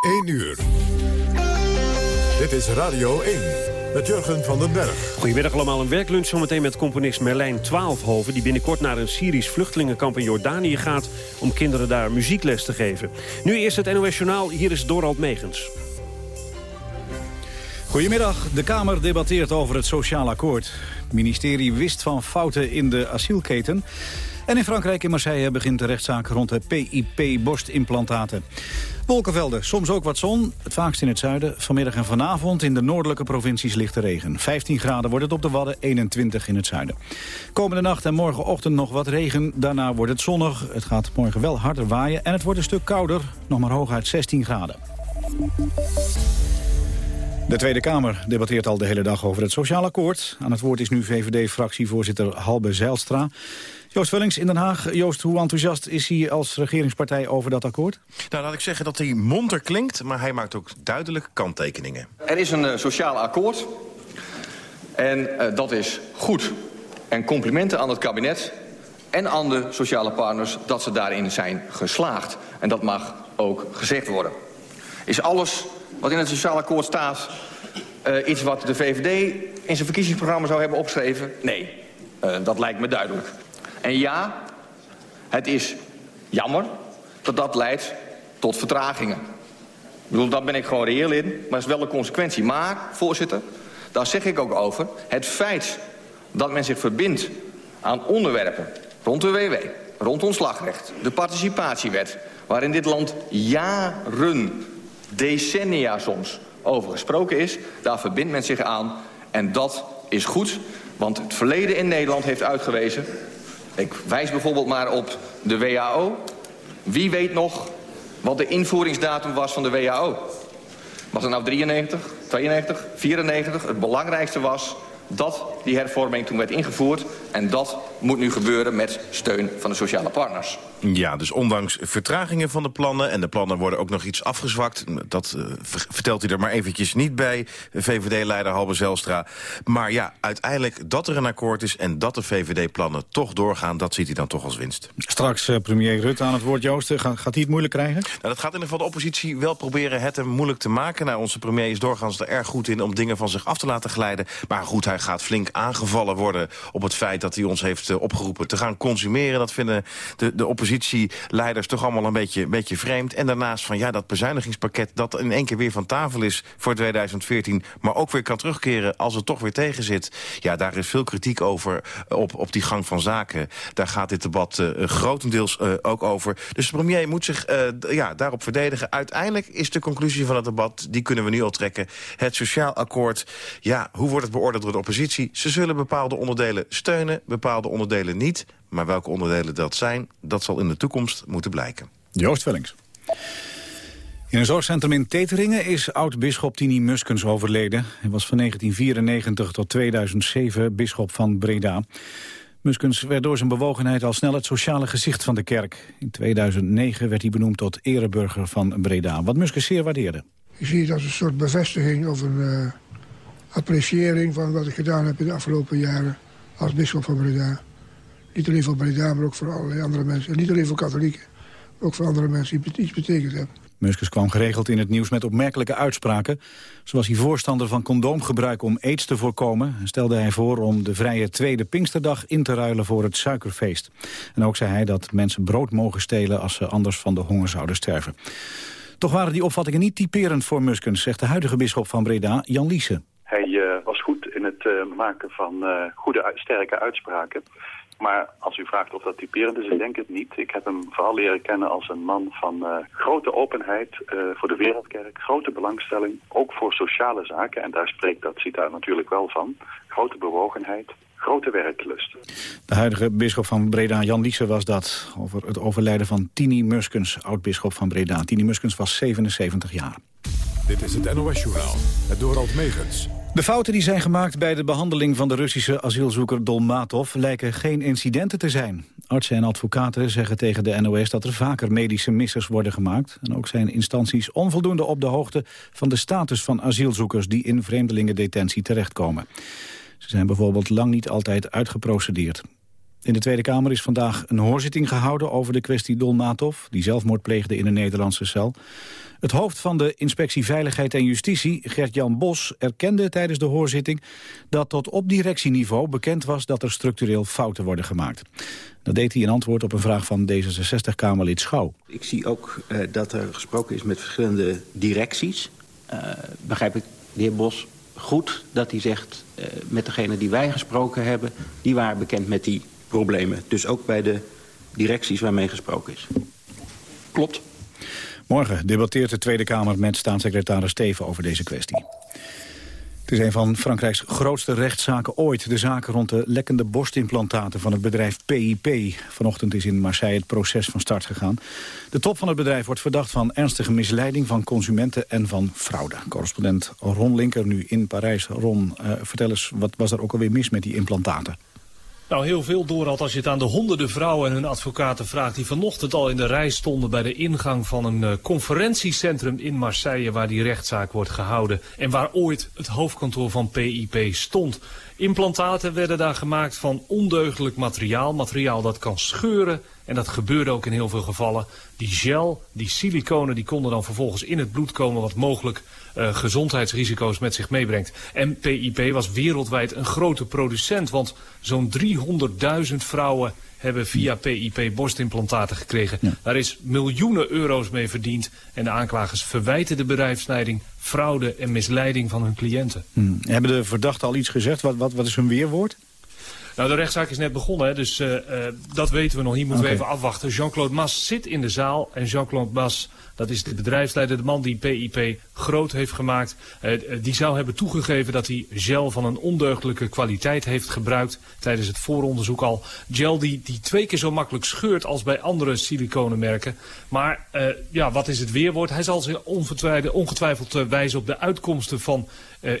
1 uur. Dit is Radio 1 met Jurgen van den Berg. Goedemiddag allemaal. Een werklunch zometeen met componist Merlijn Twaalfhoven... die binnenkort naar een Syrisch vluchtelingenkamp in Jordanië gaat... om kinderen daar muziekles te geven. Nu eerst het NOS Journaal. Hier is Dorald Megens. Goedemiddag. De Kamer debatteert over het sociaal akkoord. Het ministerie wist van fouten in de asielketen. En in Frankrijk in Marseille begint de rechtszaak rond de PIP-borstimplantaten. Wolkenvelden, soms ook wat zon, het vaakst in het zuiden. Vanmiddag en vanavond in de noordelijke provincies ligt de regen. 15 graden wordt het op de Wadden, 21 in het zuiden. Komende nacht en morgenochtend nog wat regen. Daarna wordt het zonnig. Het gaat morgen wel harder waaien en het wordt een stuk kouder. Nog maar hooguit 16 graden. De Tweede Kamer debatteert al de hele dag over het sociaal akkoord. Aan het woord is nu VVD-fractievoorzitter Halbe Zijlstra. Joost Vullings in Den Haag. Joost, hoe enthousiast is hij als regeringspartij over dat akkoord? Nou, laat ik zeggen dat hij monter klinkt, maar hij maakt ook duidelijk kanttekeningen. Er is een uh, sociaal akkoord en uh, dat is goed. En complimenten aan het kabinet en aan de sociale partners dat ze daarin zijn geslaagd. En dat mag ook gezegd worden. Is alles wat in het sociaal akkoord staat uh, iets wat de VVD in zijn verkiezingsprogramma zou hebben opgeschreven? Nee, dat lijkt me duidelijk. En ja, het is jammer dat dat leidt tot vertragingen. Ik bedoel, daar ben ik gewoon reëel in, maar dat is wel een consequentie. Maar, voorzitter, daar zeg ik ook over... het feit dat men zich verbindt aan onderwerpen rond de WW... rond ontslagrecht, de participatiewet... waar in dit land jaren, decennia soms over gesproken is... daar verbindt men zich aan en dat is goed... want het verleden in Nederland heeft uitgewezen ik wijs bijvoorbeeld maar op de WHO. Wie weet nog wat de invoeringsdatum was van de WHO? Was het nou 93, 92, 94? Het belangrijkste was dat die hervorming toen werd ingevoerd. En dat moet nu gebeuren met steun van de sociale partners. Ja, dus ondanks vertragingen van de plannen... en de plannen worden ook nog iets afgezwakt... dat uh, vertelt hij er maar eventjes niet bij, VVD-leider Halbe Zelstra. Maar ja, uiteindelijk dat er een akkoord is... en dat de VVD-plannen toch doorgaan, dat ziet hij dan toch als winst. Straks uh, premier Rutte aan het woord, Joost. Gaat, gaat hij het moeilijk krijgen? Nou, dat gaat in ieder geval de oppositie wel proberen het hem moeilijk te maken. Nou, onze premier is doorgaans er erg goed in om dingen van zich af te laten glijden. Maar goed, hij gaat flink aangevallen worden op het feit dat hij ons heeft uh, opgeroepen te gaan consumeren. Dat vinden de, de oppositieleiders toch allemaal een beetje, een beetje vreemd. En daarnaast van ja, dat bezuinigingspakket dat in één keer weer van tafel is voor 2014... maar ook weer kan terugkeren als het toch weer tegen zit. Ja, daar is veel kritiek over uh, op, op die gang van zaken. Daar gaat dit debat uh, grotendeels ook over. Dus de premier moet zich ja, daarop verdedigen. Uiteindelijk is de conclusie van het debat, die kunnen we nu al trekken. Het sociaal akkoord, ja, hoe wordt het beoordeeld door de oppositie? Ze zullen bepaalde onderdelen steunen, bepaalde onderdelen niet. Maar welke onderdelen dat zijn, dat zal in de toekomst moeten blijken. Joost Vellings. In een zorgcentrum in Teteringen is oud-bisschop Tini Muskens overleden. Hij was van 1994 tot 2007 bisschop van Breda. Muskens werd door zijn bewogenheid al snel het sociale gezicht van de kerk. In 2009 werd hij benoemd tot ereburger van Breda, wat Muskens zeer waardeerde. Je ziet het als een soort bevestiging of een uh, appreciëring van wat ik gedaan heb in de afgelopen jaren als bisschop van Breda. Niet alleen voor Breda, maar ook voor allerlei andere mensen. En niet alleen voor katholieken, maar ook voor andere mensen die iets betekend hebben. Muskens kwam geregeld in het nieuws met opmerkelijke uitspraken. Zo was hij voorstander van condoomgebruik om aids te voorkomen. En stelde hij voor om de vrije tweede Pinksterdag in te ruilen voor het suikerfeest. En ook zei hij dat mensen brood mogen stelen als ze anders van de honger zouden sterven. Toch waren die opvattingen niet typerend voor Muskens, zegt de huidige bisschop van Breda, Jan Liese. Was goed in het uh, maken van uh, goede, sterke uitspraken. Maar als u vraagt of dat typerend is, ik denk het niet. Ik heb hem vooral leren kennen als een man van uh, grote openheid uh, voor de wereldkerk, grote belangstelling, ook voor sociale zaken. En daar spreekt dat CITA natuurlijk wel van. Grote bewogenheid, grote werklust. De huidige bisschop van Breda, Jan Liese, was dat over het overlijden van Tini Muskens, oud-bisschop van Breda. Tini Muskens was 77 jaar. Dit is het NOS-journaal, het Dorald Megens. De fouten die zijn gemaakt bij de behandeling van de Russische asielzoeker Dolmatov lijken geen incidenten te zijn. Artsen en advocaten zeggen tegen de NOS dat er vaker medische missers worden gemaakt. En ook zijn instanties onvoldoende op de hoogte van de status van asielzoekers die in vreemdelingendetentie terechtkomen. Ze zijn bijvoorbeeld lang niet altijd uitgeprocedeerd. In de Tweede Kamer is vandaag een hoorzitting gehouden over de kwestie Dolmatov... die zelfmoord pleegde in een Nederlandse cel. Het hoofd van de Inspectie Veiligheid en Justitie, Gert-Jan Bos... erkende tijdens de hoorzitting dat tot op directieniveau bekend was... dat er structureel fouten worden gemaakt. Dat deed hij in antwoord op een vraag van D66-Kamerlid Schouw. Ik zie ook uh, dat er gesproken is met verschillende directies. Uh, begrijp ik de heer Bos goed dat hij zegt... Uh, met degene die wij gesproken hebben... die waren bekend met die problemen. Dus ook bij de directies waarmee gesproken is. Klopt. Morgen debatteert de Tweede Kamer met staatssecretaris Steven over deze kwestie. Het is een van Frankrijks grootste rechtszaken ooit. De zaak rond de lekkende borstimplantaten van het bedrijf PIP. Vanochtend is in Marseille het proces van start gegaan. De top van het bedrijf wordt verdacht van ernstige misleiding van consumenten en van fraude. Correspondent Ron Linker nu in Parijs. Ron, uh, vertel eens, wat was er ook alweer mis met die implantaten? Nou, heel veel doorhad als je het aan de honderden vrouwen en hun advocaten vraagt... die vanochtend al in de rij stonden bij de ingang van een uh, conferentiecentrum in Marseille... waar die rechtszaak wordt gehouden en waar ooit het hoofdkantoor van PIP stond. Implantaten werden daar gemaakt van ondeugelijk materiaal. Materiaal dat kan scheuren en dat gebeurde ook in heel veel gevallen. Die gel, die siliconen, die konden dan vervolgens in het bloed komen... wat mogelijk uh, gezondheidsrisico's met zich meebrengt. En PIP was wereldwijd een grote producent... want zo'n 300.000 vrouwen hebben via PIP borstimplantaten gekregen. Ja. Daar is miljoenen euro's mee verdiend. En de aanklagers verwijten de bedrijfsleiding fraude en misleiding van hun cliënten. Hmm. Hebben de verdachten al iets gezegd? Wat, wat, wat is hun weerwoord? Nou, de rechtszaak is net begonnen, hè, dus uh, uh, dat weten we nog niet. Moeten okay. we even afwachten. Jean-Claude Mas zit in de zaal. En Jean-Claude Mas, dat is de bedrijfsleider, de man die PIP groot heeft gemaakt. Uh, die zou hebben toegegeven dat hij gel van een ondeugdelijke kwaliteit heeft gebruikt. Tijdens het vooronderzoek al. Gel die, die twee keer zo makkelijk scheurt als bij andere siliconenmerken. Maar ja, wat is het weerwoord? Hij zal zich ongetwijfeld wijzen op de uitkomsten van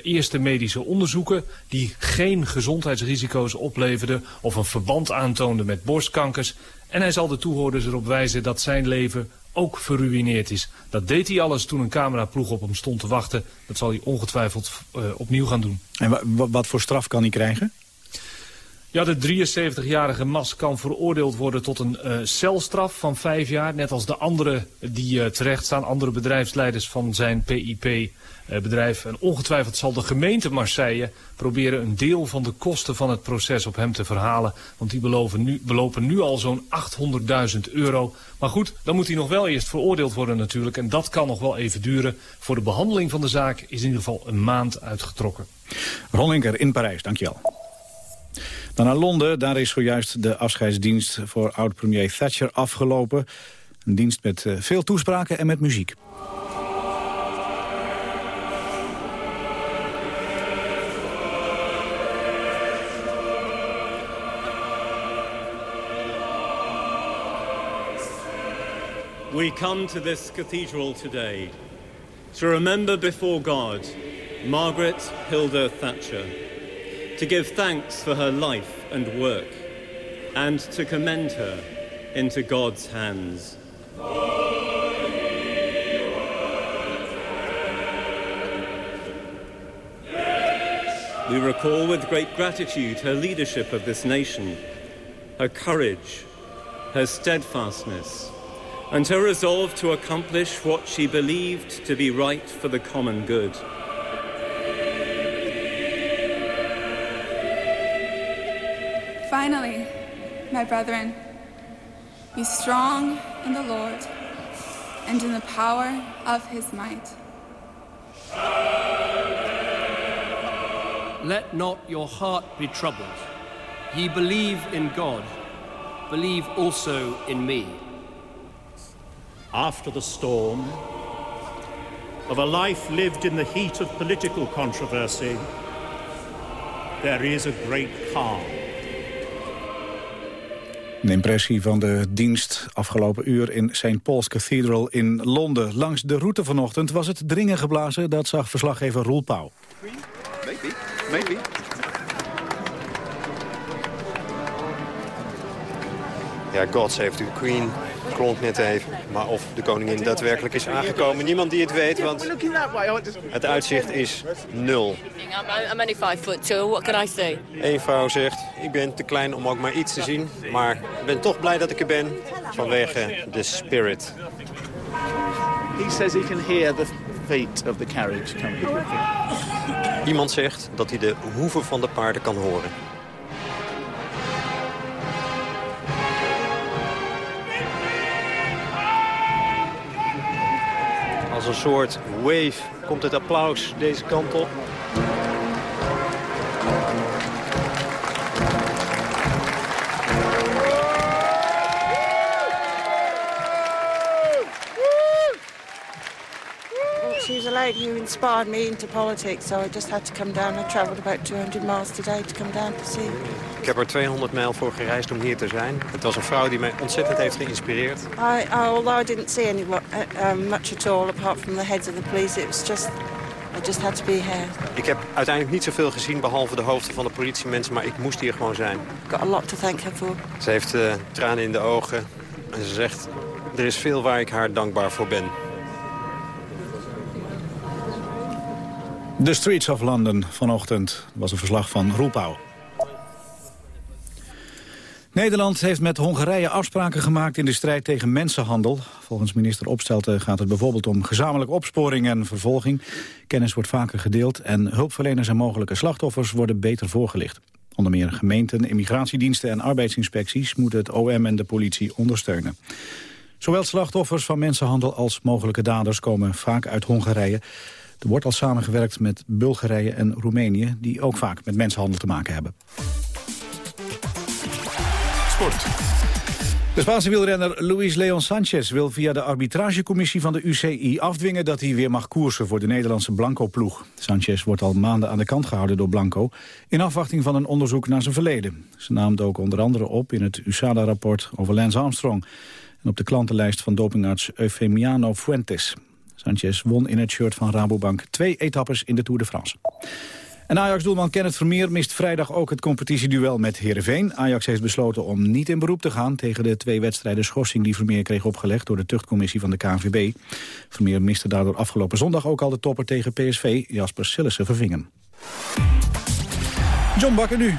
eerste medische onderzoeken... die geen gezondheidsrisico's opleverden of een verband aantoonden met borstkankers. En hij zal de toehoorders erop wijzen dat zijn leven ook verruineerd is. Dat deed hij alles toen een cameraploeg op hem stond te wachten. Dat zal hij ongetwijfeld uh, opnieuw gaan doen. En wat voor straf kan hij krijgen? Ja, de 73-jarige Mas kan veroordeeld worden tot een uh, celstraf van vijf jaar. Net als de anderen die uh, terecht staan, andere bedrijfsleiders van zijn PIP-bedrijf. en ongetwijfeld zal de gemeente Marseille proberen een deel van de kosten van het proces op hem te verhalen. Want die beloven nu, belopen nu al zo'n 800.000 euro. Maar goed, dan moet hij nog wel eerst veroordeeld worden natuurlijk. En dat kan nog wel even duren. Voor de behandeling van de zaak is in ieder geval een maand uitgetrokken. Ron Linker in Parijs, dankjewel. Dan naar Londen, daar is zojuist de afscheidsdienst voor oud-premier Thatcher afgelopen. Een dienst met uh, veel toespraken en met muziek. We come to this cathedral today to remember before God Margaret Hilda Thatcher to give thanks for her life and work, and to commend her into God's hands. We recall with great gratitude her leadership of this nation, her courage, her steadfastness, and her resolve to accomplish what she believed to be right for the common good. Finally, my brethren, be strong in the Lord and in the power of his might. Let not your heart be troubled. Ye believe in God, believe also in me. After the storm of a life lived in the heat of political controversy, there is a great calm. Een impressie van de dienst afgelopen uur in St. Paul's Cathedral in Londen. Langs de route vanochtend was het dringen geblazen. Dat zag verslaggever Roel Pauw. Maybe, maybe. Ja, God save the Queen. Net even. Maar of de koningin daadwerkelijk is aangekomen, niemand die het weet, want het uitzicht is nul. I'm only five foot two. What can I say? Eén vrouw zegt, ik ben te klein om ook maar iets te zien, maar ik ben toch blij dat ik er ben vanwege de spirit. He says he can hear the feet of the carriage coming. Iemand zegt dat hij de hoeven van de paarden kan horen. Een soort wave komt het applaus deze kant op. She was a lady who inspired me into politics, so I just had to come down. I travelled about 200 miles today to come down to see heb er 200 mijl voor gereisd om hier te zijn. Het was een vrouw die mij ontzettend heeft geïnspireerd. I, I, although I didn't see any uh, um, much at all, apart from the heads of the police, it was just, I just had to be here. Ik heb uiteindelijk niet zoveel gezien, behalve de hoofden van de politiemensen, maar ik moest hier gewoon zijn. Got a lot to thank her for. Ze heeft uh, tranen in de ogen en ze zegt, er is veel waar ik haar dankbaar voor ben. The Streets of London vanochtend was een verslag van Roelpauw. Nederland heeft met Hongarije afspraken gemaakt in de strijd tegen mensenhandel. Volgens minister Opstelten gaat het bijvoorbeeld om gezamenlijke opsporing en vervolging. Kennis wordt vaker gedeeld en hulpverleners en mogelijke slachtoffers worden beter voorgelicht. Onder meer gemeenten, immigratiediensten en arbeidsinspecties moeten het OM en de politie ondersteunen. Zowel slachtoffers van mensenhandel als mogelijke daders komen vaak uit Hongarije. Er wordt al samengewerkt met Bulgarije en Roemenië... die ook vaak met mensenhandel te maken hebben. De Spaanse wielrenner Luis Leon Sanchez wil via de arbitragecommissie van de UCI afdwingen dat hij weer mag koersen voor de Nederlandse Blanco-ploeg. Sanchez wordt al maanden aan de kant gehouden door Blanco in afwachting van een onderzoek naar zijn verleden. Ze naamt ook onder andere op in het USADA-rapport over Lance Armstrong en op de klantenlijst van dopingarts Eufemiano Fuentes. Sanchez won in het shirt van Rabobank twee etappes in de Tour de France. En Ajax-doelman Kenneth Vermeer mist vrijdag ook het competitieduel met Heerenveen. Ajax heeft besloten om niet in beroep te gaan tegen de twee wedstrijden schorsing die Vermeer kreeg opgelegd door de tuchtcommissie van de KNVB. Vermeer miste daardoor afgelopen zondag ook al de topper tegen PSV, Jasper Sillissen vervingen. John Bakker nu.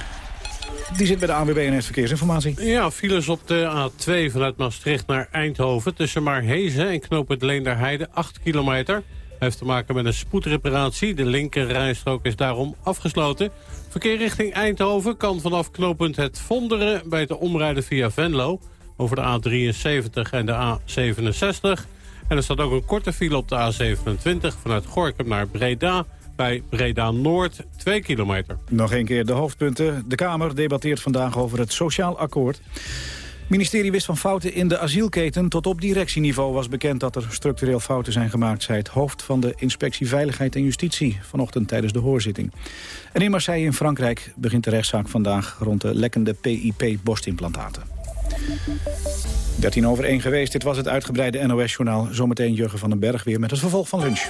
Die zit bij de ANWB en heeft verkeersinformatie. Ja, files op de A2 vanuit Maastricht naar Eindhoven... tussen Marhezen en Knoop het Leenderheide, 8 kilometer. Heeft te maken met een spoedreparatie. De linker rijstrook is daarom afgesloten. Verkeer richting Eindhoven kan vanaf knooppunt Het Vonderen... bij het omrijden via Venlo over de A73 en de A67. En er staat ook een korte file op de A27 vanuit Gorkum naar Breda bij Breda-Noord, 2 kilometer. Nog een keer de hoofdpunten. De Kamer debatteert vandaag over het sociaal akkoord. Ministerie wist van fouten in de asielketen. Tot op directieniveau was bekend dat er structureel fouten zijn gemaakt... zei het hoofd van de Inspectie Veiligheid en Justitie... vanochtend tijdens de hoorzitting. En in Marseille in Frankrijk begint de rechtszaak vandaag... rond de lekkende PIP-borstimplantaten. 13 over 1 geweest, dit was het uitgebreide NOS-journaal. Zometeen Jurgen van den Berg weer met het vervolg van lunch.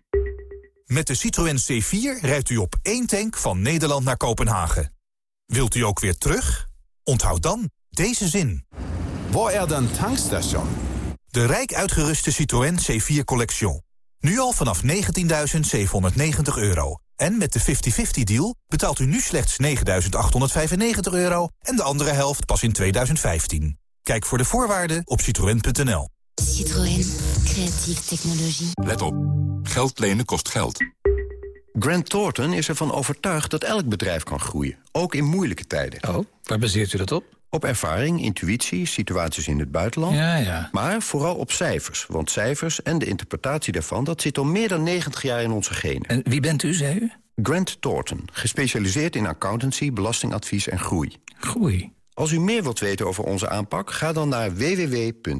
Met de Citroën C4 rijdt u op één tank van Nederland naar Kopenhagen. Wilt u ook weer terug? Onthoud dan deze zin. Waar er dan tankstation? De rijk uitgeruste Citroën C4 Collection. Nu al vanaf 19.790 euro. En met de 50-50 deal betaalt u nu slechts 9.895 euro... en de andere helft pas in 2015. Kijk voor de voorwaarden op citroën.nl. Citroën. Creatieve technologie. Let op. Geld lenen kost geld. Grant Thornton is ervan overtuigd dat elk bedrijf kan groeien. Ook in moeilijke tijden. Oh, waar baseert u dat op? Op ervaring, intuïtie, situaties in het buitenland. Ja, ja. Maar vooral op cijfers. Want cijfers en de interpretatie daarvan... dat zit al meer dan 90 jaar in onze genen. En wie bent u, zei u? Grant Thornton, gespecialiseerd in accountancy, belastingadvies en groei. Groei? Als u meer wilt weten over onze aanpak, ga dan naar www.gt.nl.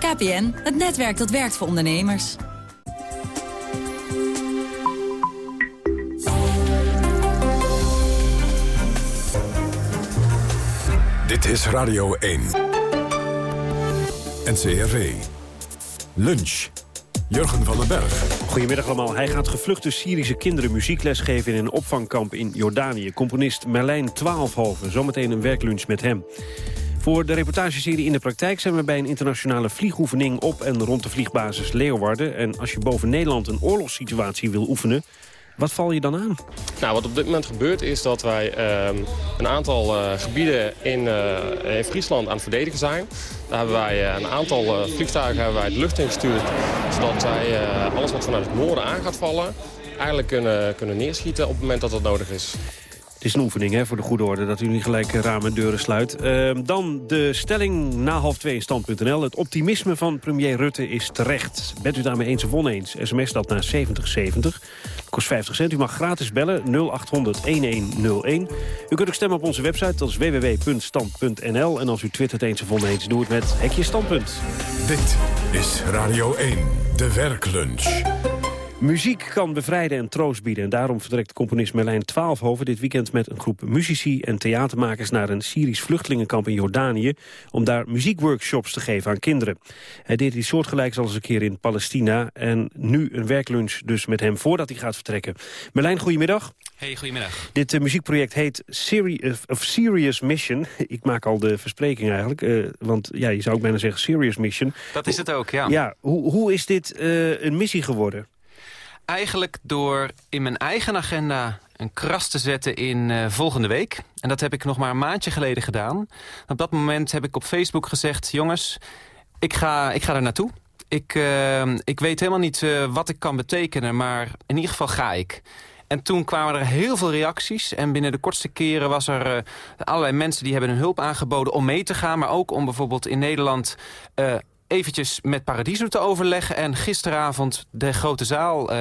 KPN, het netwerk dat werkt voor ondernemers. Dit is Radio 1. NCRV. Lunch. Jurgen van den Berg. Goedemiddag allemaal. Hij gaat gevluchte Syrische kinderen muziekles geven in een opvangkamp in Jordanië. Componist Merlijn Twaalfhoven. Zometeen een werklunch met hem. Voor de reportageserie In de Praktijk zijn we bij een internationale vliegoefening op en rond de vliegbasis Leeuwarden. En als je boven Nederland een oorlogssituatie wil oefenen, wat val je dan aan? Nou, wat op dit moment gebeurt is dat wij ehm, een aantal uh, gebieden in, uh, in, Friesland aan het verdedigen zijn. Daar hebben wij uh, een aantal vliegtuigen hebben wij de lucht in gestuurd. Zodat wij alles wat vanuit het noorden aan gaat vallen eigenlijk kunnen, kunnen neerschieten op het moment dat dat nodig is. Het is een oefening hè, voor de goede orde dat u niet gelijk ramen en deuren sluit. Ehm, dan de stelling na half twee in stand.nl. Het optimisme van premier Rutte is terecht. Bent u daarmee eens of oneens? SMS dat naar 7070. Kost 50 cent. U mag gratis bellen 0800-1101. U kunt ook stemmen op onze website. Dat is www.stand.nl. En als u twittert eens of oneens, doe het met Hekje Standpunt. Dit is Radio 1, de werklunch. Muziek kan bevrijden en troost bieden. En daarom vertrekt componist Merlijn Twaalfhoven dit weekend met een groep muzici en theatermakers naar een Syrisch vluchtelingenkamp in Jordanië om daar muziekworkshops te geven aan kinderen. Hij deed iets soortgelijks al eens een keer in Palestina en nu een werklunch dus met hem voordat hij gaat vertrekken. Merlijn, goedemiddag. Hey, goedemiddag. Dit uh, muziekproject heet Serious, of Serious Mission. Ik maak al de verspreking eigenlijk, uh, want ja, je zou ook bijna zeggen Serious Mission. Dat is het ook, ja. Ja, hoe, hoe is dit uh, een missie geworden? Eigenlijk door in mijn eigen agenda een kras te zetten in uh, volgende week. En dat heb ik nog maar een maandje geleden gedaan. Op dat moment heb ik op Facebook gezegd... jongens, ik ga, ik ga er naartoe. Ik, uh, ik weet helemaal niet uh, wat ik kan betekenen, maar in ieder geval ga ik. En toen kwamen er heel veel reacties. En binnen de kortste keren was er allerlei mensen die hebben hun hulp aangeboden om mee te gaan. Maar ook om bijvoorbeeld in Nederland uh, eventjes met Paradiso te overleggen... en gisteravond de grote zaal uh,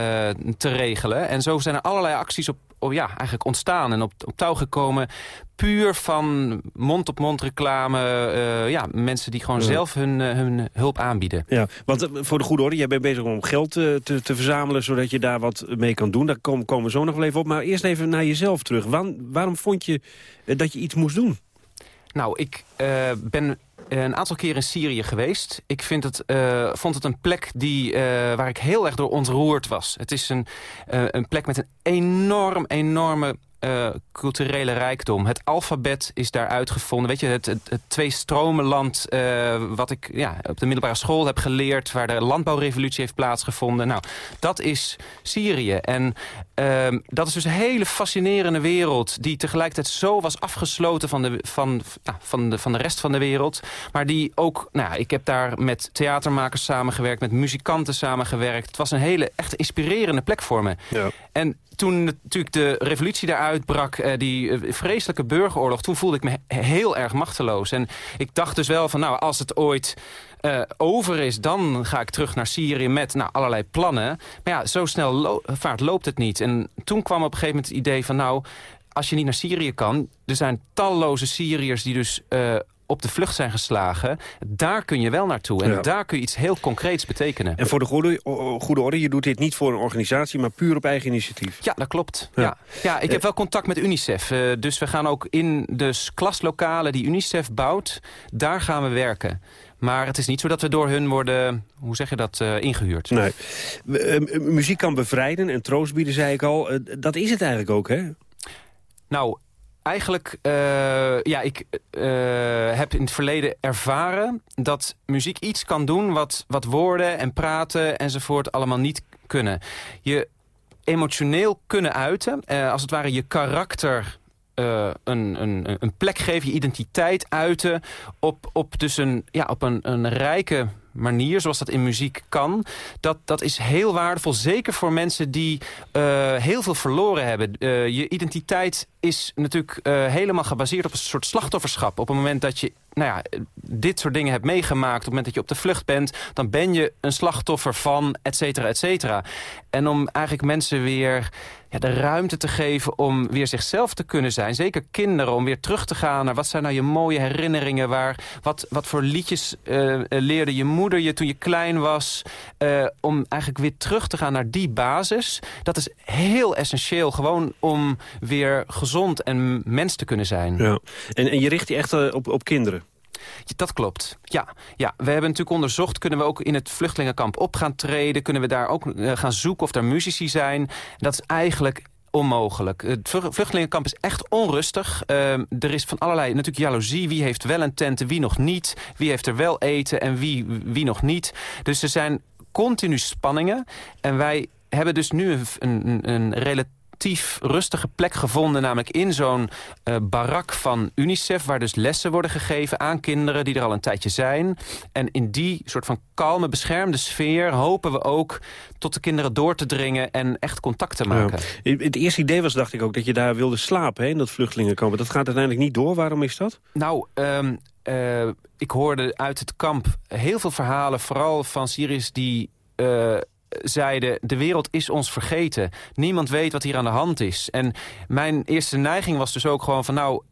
te regelen. En zo zijn er allerlei acties op, op ja, eigenlijk ontstaan en op, op touw gekomen... puur van mond-op-mond reclame. Uh, ja, mensen die gewoon ja. zelf hun, uh, hun hulp aanbieden. Ja, want voor de goede orde, jij bent bezig om geld te, te, te verzamelen... zodat je daar wat mee kan doen. Daar komen, komen we zo nog wel even op. Maar eerst even naar jezelf terug. Waar, waarom vond je dat je iets moest doen? Nou, ik ben een aantal keer in Syrië geweest. Ik vind het, uh, vond het een plek die, uh, waar ik heel erg door ontroerd was. Het is een, uh, een plek met een enorm, enorme uh, culturele rijkdom. Het alfabet is daar uitgevonden. Weet je, het, het, het twee-stromenland uh, wat ik ja, op de middelbare school heb geleerd... waar de landbouwrevolutie heeft plaatsgevonden. Nou, dat is Syrië. En uh, dat is dus een hele fascinerende wereld... die tegelijkertijd zo was afgesloten van de, van, nou, van de, van de rest van de wereld. Maar die ook... Nou, ik heb daar met theatermakers samengewerkt... met muzikanten samengewerkt. Het was een hele echt inspirerende plek voor me. Ja. En toen natuurlijk de revolutie daar uitbrak, uh, die uh, vreselijke burgeroorlog... toen voelde ik me heel erg machteloos. En ik dacht dus wel van, nou, als het ooit uh, over is... dan ga ik terug naar Syrië met nou, allerlei plannen. Maar ja, zo snel vaart loopt het niet. En toen kwam op een gegeven moment het idee van... nou, als je niet naar Syrië kan... er zijn talloze Syriërs die dus op de vlucht zijn geslagen, daar kun je wel naartoe. En ja. daar kun je iets heel concreets betekenen. En voor de goede, goede orde, je doet dit niet voor een organisatie... maar puur op eigen initiatief. Ja, dat klopt. Ja. Ja. ja ik heb wel contact met UNICEF. Uh, dus we gaan ook in de klaslokalen die UNICEF bouwt... daar gaan we werken. Maar het is niet zo dat we door hun worden, hoe zeg je dat, uh, ingehuurd. Nee. Muziek kan bevrijden en troost bieden, zei ik al. dat is het eigenlijk ook, hè? Nou, Eigenlijk, uh, ja, ik uh, heb in het verleden ervaren dat muziek iets kan doen wat, wat woorden en praten enzovoort allemaal niet kunnen. Je emotioneel kunnen uiten, uh, als het ware je karakter eh, een, een, een plek geven, je identiteit uiten... op, op, dus een, ja, op een, een rijke manier, zoals dat in muziek kan... dat, dat is heel waardevol, zeker voor mensen die heel veel verloren hebben. Je identiteit is natuurlijk uh, helemaal gebaseerd op een soort slachtofferschap. Op het moment dat je nou ja, dit soort dingen hebt meegemaakt... op het moment dat je op de vlucht bent... dan ben je een slachtoffer van, et cetera, et cetera. En om eigenlijk mensen weer ja, de ruimte te geven om weer zichzelf te kunnen zijn. Zeker kinderen, om weer terug te gaan naar wat zijn nou je mooie herinneringen. Waar, wat, wat voor liedjes uh, leerde je moeder je toen je klein was. Om eigenlijk weer terug te gaan naar die basis. Dat is heel essentieel. Gewoon om weer gezond en mens te kunnen zijn. Ja. En, en je richt je echt uh, op, op kinderen? Dat klopt, ja. ja. We hebben natuurlijk onderzocht, kunnen we ook in het vluchtelingenkamp op gaan treden? Kunnen we daar ook uh, gaan zoeken of er muzici zijn? Dat is eigenlijk onmogelijk. Het vluchtelingenkamp is echt onrustig. Uh, er is van allerlei, natuurlijk jaloezie. Wie heeft wel een tent, wie nog niet? Wie heeft er wel eten en wie, wie nog niet? Dus er zijn continu spanningen. En wij hebben dus nu een, een, een relatief rustige plek gevonden. Namelijk in zo'n uh, barak van UNICEF. Waar dus lessen worden gegeven aan kinderen die er al een tijdje zijn. En in die soort van kalme, beschermde sfeer hopen we ook tot de kinderen door te dringen en echt contact te maken. Ja. Het eerste idee was, dacht ik ook, dat je daar wilde slapen hè, in dat vluchtelingenkamp. Dat gaat uiteindelijk niet door. Waarom is dat? Nou, um, uh, ik hoorde uit het kamp heel veel verhalen, vooral van Syriërs die... Uh, zeiden, de wereld is ons vergeten. Niemand weet wat hier aan de hand is. En mijn eerste neiging was dus ook gewoon van... nou,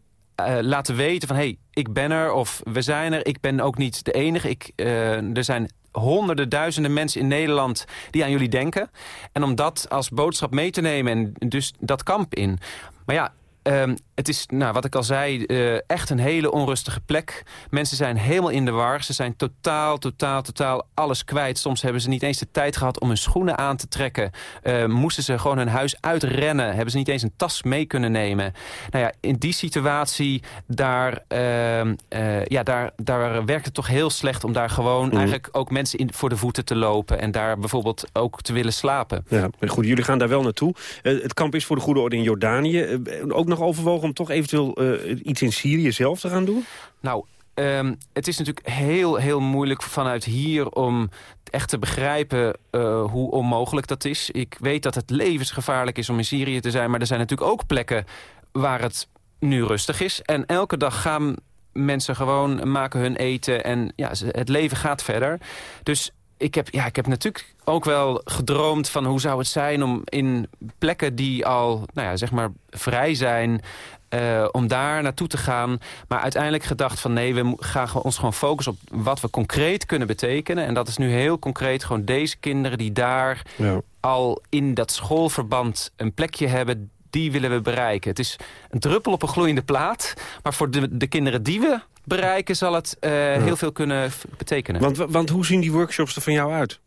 uh, laten weten van, hé, hey, ik ben er of we zijn er. Ik ben ook niet de enige. Ik, uh, er zijn honderden, duizenden mensen in Nederland die aan jullie denken. En om dat als boodschap mee te nemen en dus dat kamp in. Maar ja, Um, het is, nou, wat ik al zei, uh, echt een hele onrustige plek. Mensen zijn helemaal in de war. Ze zijn totaal, totaal, totaal alles kwijt. Soms hebben ze niet eens de tijd gehad om hun schoenen aan te trekken. Uh, moesten ze gewoon hun huis uitrennen. Hebben ze niet eens een tas mee kunnen nemen. Nou ja, in die situatie, daar, uh, ja, daar, daar werkt het toch heel slecht... om daar gewoon mm. eigenlijk ook mensen in, voor de voeten te lopen... en daar bijvoorbeeld ook te willen slapen. Ja, goed, jullie gaan daar wel naartoe. het kamp is voor de goede orde in Jordanië. ook nog overwogen om toch eventueel uh, iets in Syrië zelf te gaan doen? Nou, um, het is natuurlijk heel, heel moeilijk vanuit hier om echt te begrijpen uh, hoe onmogelijk dat is. Ik weet dat het levensgevaarlijk is om in Syrië te zijn... maar er zijn natuurlijk ook plekken waar het nu rustig is. En elke dag gaan mensen gewoon maken hun eten en ja, het leven gaat verder. Dus ik heb, ja, ik heb natuurlijk ook wel gedroomd van hoe zou het zijn om in plekken die al, nou ja, zeg maar vrij zijn, uh, om daar naartoe te gaan. Maar uiteindelijk gedacht van nee, we gaan ons gewoon focussen op wat we concreet kunnen betekenen. En dat is nu heel concreet gewoon deze kinderen die daar ja. al in dat schoolverband een plekje hebben die willen we bereiken. Het is een druppel op een gloeiende plaat. Maar voor de, de kinderen die we bereiken zal het uh, ja. heel veel kunnen betekenen. Want, want hoe zien die workshops er van jou uit?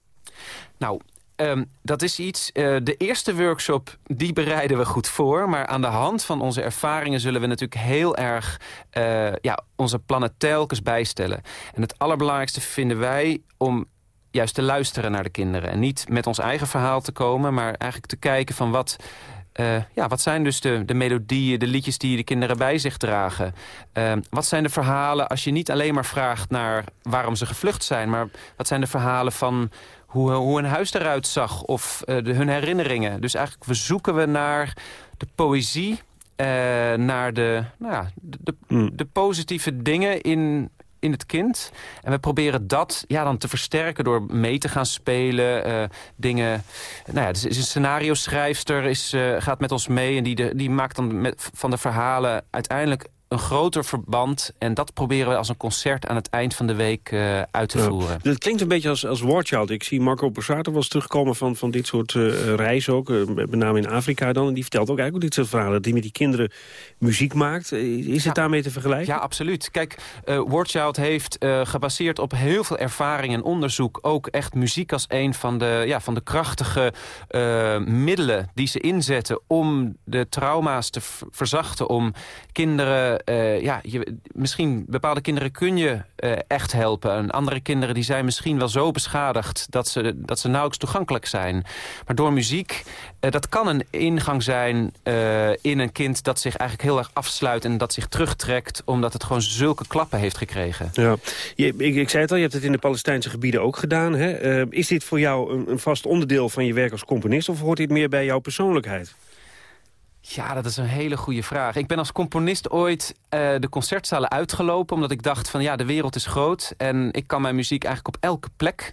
Nou, Um, dat is iets, uh, de eerste workshop, die bereiden we goed voor. Maar aan de hand van onze ervaringen zullen we natuurlijk heel erg uh, ja, onze plannen telkens bijstellen. En het allerbelangrijkste vinden wij om juist te luisteren naar de kinderen. En niet met ons eigen verhaal te komen, maar eigenlijk te kijken van wat... Uh, ja, wat zijn dus de, de melodieën, de liedjes die de kinderen bij zich dragen? Uh, wat zijn de verhalen als je niet alleen maar vraagt naar waarom ze gevlucht zijn... maar wat zijn de verhalen van hoe, hoe een huis eruit zag of uh, de, hun herinneringen. Dus eigenlijk we zoeken we naar de poëzie, naar de, nou ja, de, de, mm. de, positieve dingen in, in het kind. En we proberen dat ja, dan te versterken door mee te gaan spelen. Uh, dingen, nou ja, dus een scenario schrijfster is, gaat met ons mee en die, die maakt dan met, van de verhalen uiteindelijk een groter verband. En dat proberen we als een concert aan het eind van de week uh, uit te voeren. Dat klinkt een beetje als, als Warchild. Ik zie Marco Borsato wel eens terugkomen van, van dit soort uh, reizen ook. Uh, met name in Afrika dan. En die vertelt ook eigenlijk ook dit soort verhalen. Dat hij met die kinderen muziek maakt. Is ja. het daarmee te vergelijken? Ja, absoluut. Kijk, uh, Warchild heeft gebaseerd op heel veel ervaring en onderzoek... ook echt muziek als een van de, ja, van de krachtige middelen die ze inzetten... om de trauma's te verzachten. Om kinderen eh, ja, je, misschien bepaalde kinderen kun je eh, echt helpen. En andere kinderen die zijn misschien wel zo beschadigd dat ze, dat ze nauwelijks toegankelijk zijn. Maar door muziek, dat kan een ingang zijn in een kind dat zich eigenlijk heel erg afsluit en dat zich terugtrekt omdat het gewoon zulke klappen heeft gekregen. Ja. Je, ik, ik, zei het al, je hebt het in de Palestijnse gebieden ook gedaan. Hè? is dit voor jou een, een vast onderdeel van je werk als componist of hoort dit meer bij jouw persoonlijkheid? Ja, dat is een hele goede vraag. Ik ben als componist ooit uh, de concertzalen uitgelopen... omdat ik dacht van ja, de wereld is groot... en ik kan mijn muziek eigenlijk op elke plek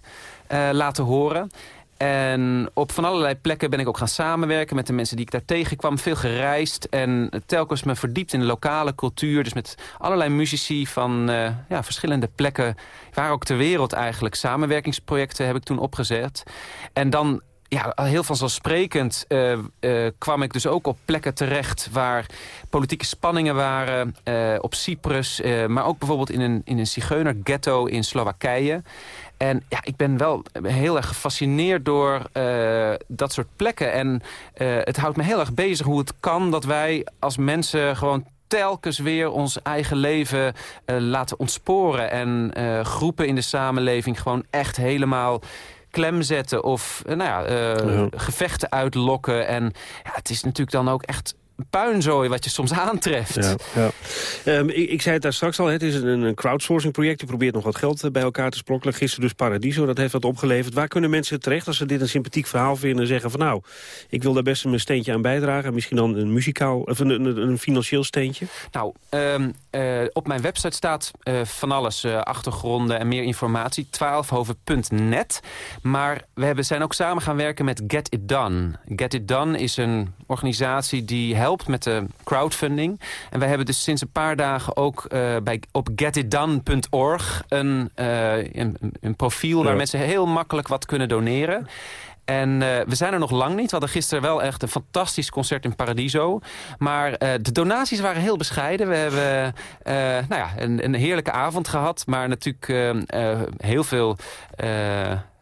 uh, laten horen. En op van allerlei plekken ben ik ook gaan samenwerken met de mensen die ik daar tegenkwam. Veel gereisd en telkens me verdiept in de lokale cultuur. Dus met allerlei muzici van uh, ja, verschillende plekken. Waar ook ter wereld eigenlijk. Samenwerkingsprojecten heb ik toen opgezet. En dan ja, heel vanzelfsprekend uh, uh, kwam ik dus ook op plekken terecht... waar politieke spanningen waren, uh, op Cyprus... maar ook bijvoorbeeld in een, in een zigeunerghetto in Slowakije. En ja, ik ben wel heel erg gefascineerd door dat soort plekken. En het houdt me heel erg bezig hoe het kan dat wij als mensen gewoon telkens weer ons eigen leven laten ontsporen. En groepen in de samenleving gewoon echt helemaal klem zetten of nou ja, uh, gevechten uitlokken. En ja, het is natuurlijk dan ook echt puinzooi wat je soms aantreft. Ja, ja. Um, ik, ik, zei het daar straks al, het is een, een crowdsourcing project. Je probeert nog wat geld eh, bij elkaar te sprokkelen. Gisteren dus Paradiso, dat heeft wat opgeleverd. Waar kunnen mensen terecht als ze dit een sympathiek verhaal vinden... en zeggen van nou, ik wil daar best een steentje aan bijdragen. Misschien dan een muzikaal, of een, een, een financieel steentje. Nou, um, uh, op mijn website staat uh, van alles, uh, achtergronden en meer informatie. 12hoven.net. Maar we hebben, zijn ook samen gaan werken met Get It Done. Get It Done is een organisatie die helpt helpt met de crowdfunding. En wij hebben dus sinds een paar dagen ook uh, bij, op getitdone.org een, uh, een, een, profiel... waar mensen heel makkelijk wat kunnen doneren. En uh, we zijn er nog lang niet. We hadden gisteren wel echt een fantastisch concert in Paradiso. Maar uh, de donaties waren heel bescheiden. We hebben uh, nou ja, een, een, heerlijke avond gehad. Maar natuurlijk heel veel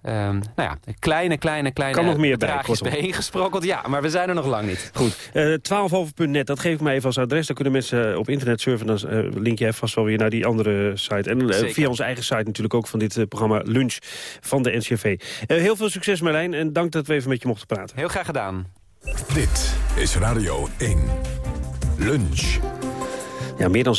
Um, nou ja, kleine, kleine, kleine kan nog meer bedragjes bijeengesprokkeld. Ja, maar we zijn er nog lang niet. Goed. Uh, eh, 12over.net, dat geef ik mij even als adres. Daar kunnen mensen op internet surfen. Dan uh, link je vast wel weer naar die andere site. En uh, via onze eigen site natuurlijk ook van dit programma Lunch van de NCRV. heel veel succes Marlijn en dank dat we even met je mochten praten. Heel graag gedaan. Dit is Radio 1. Lunch. Ja, meer dan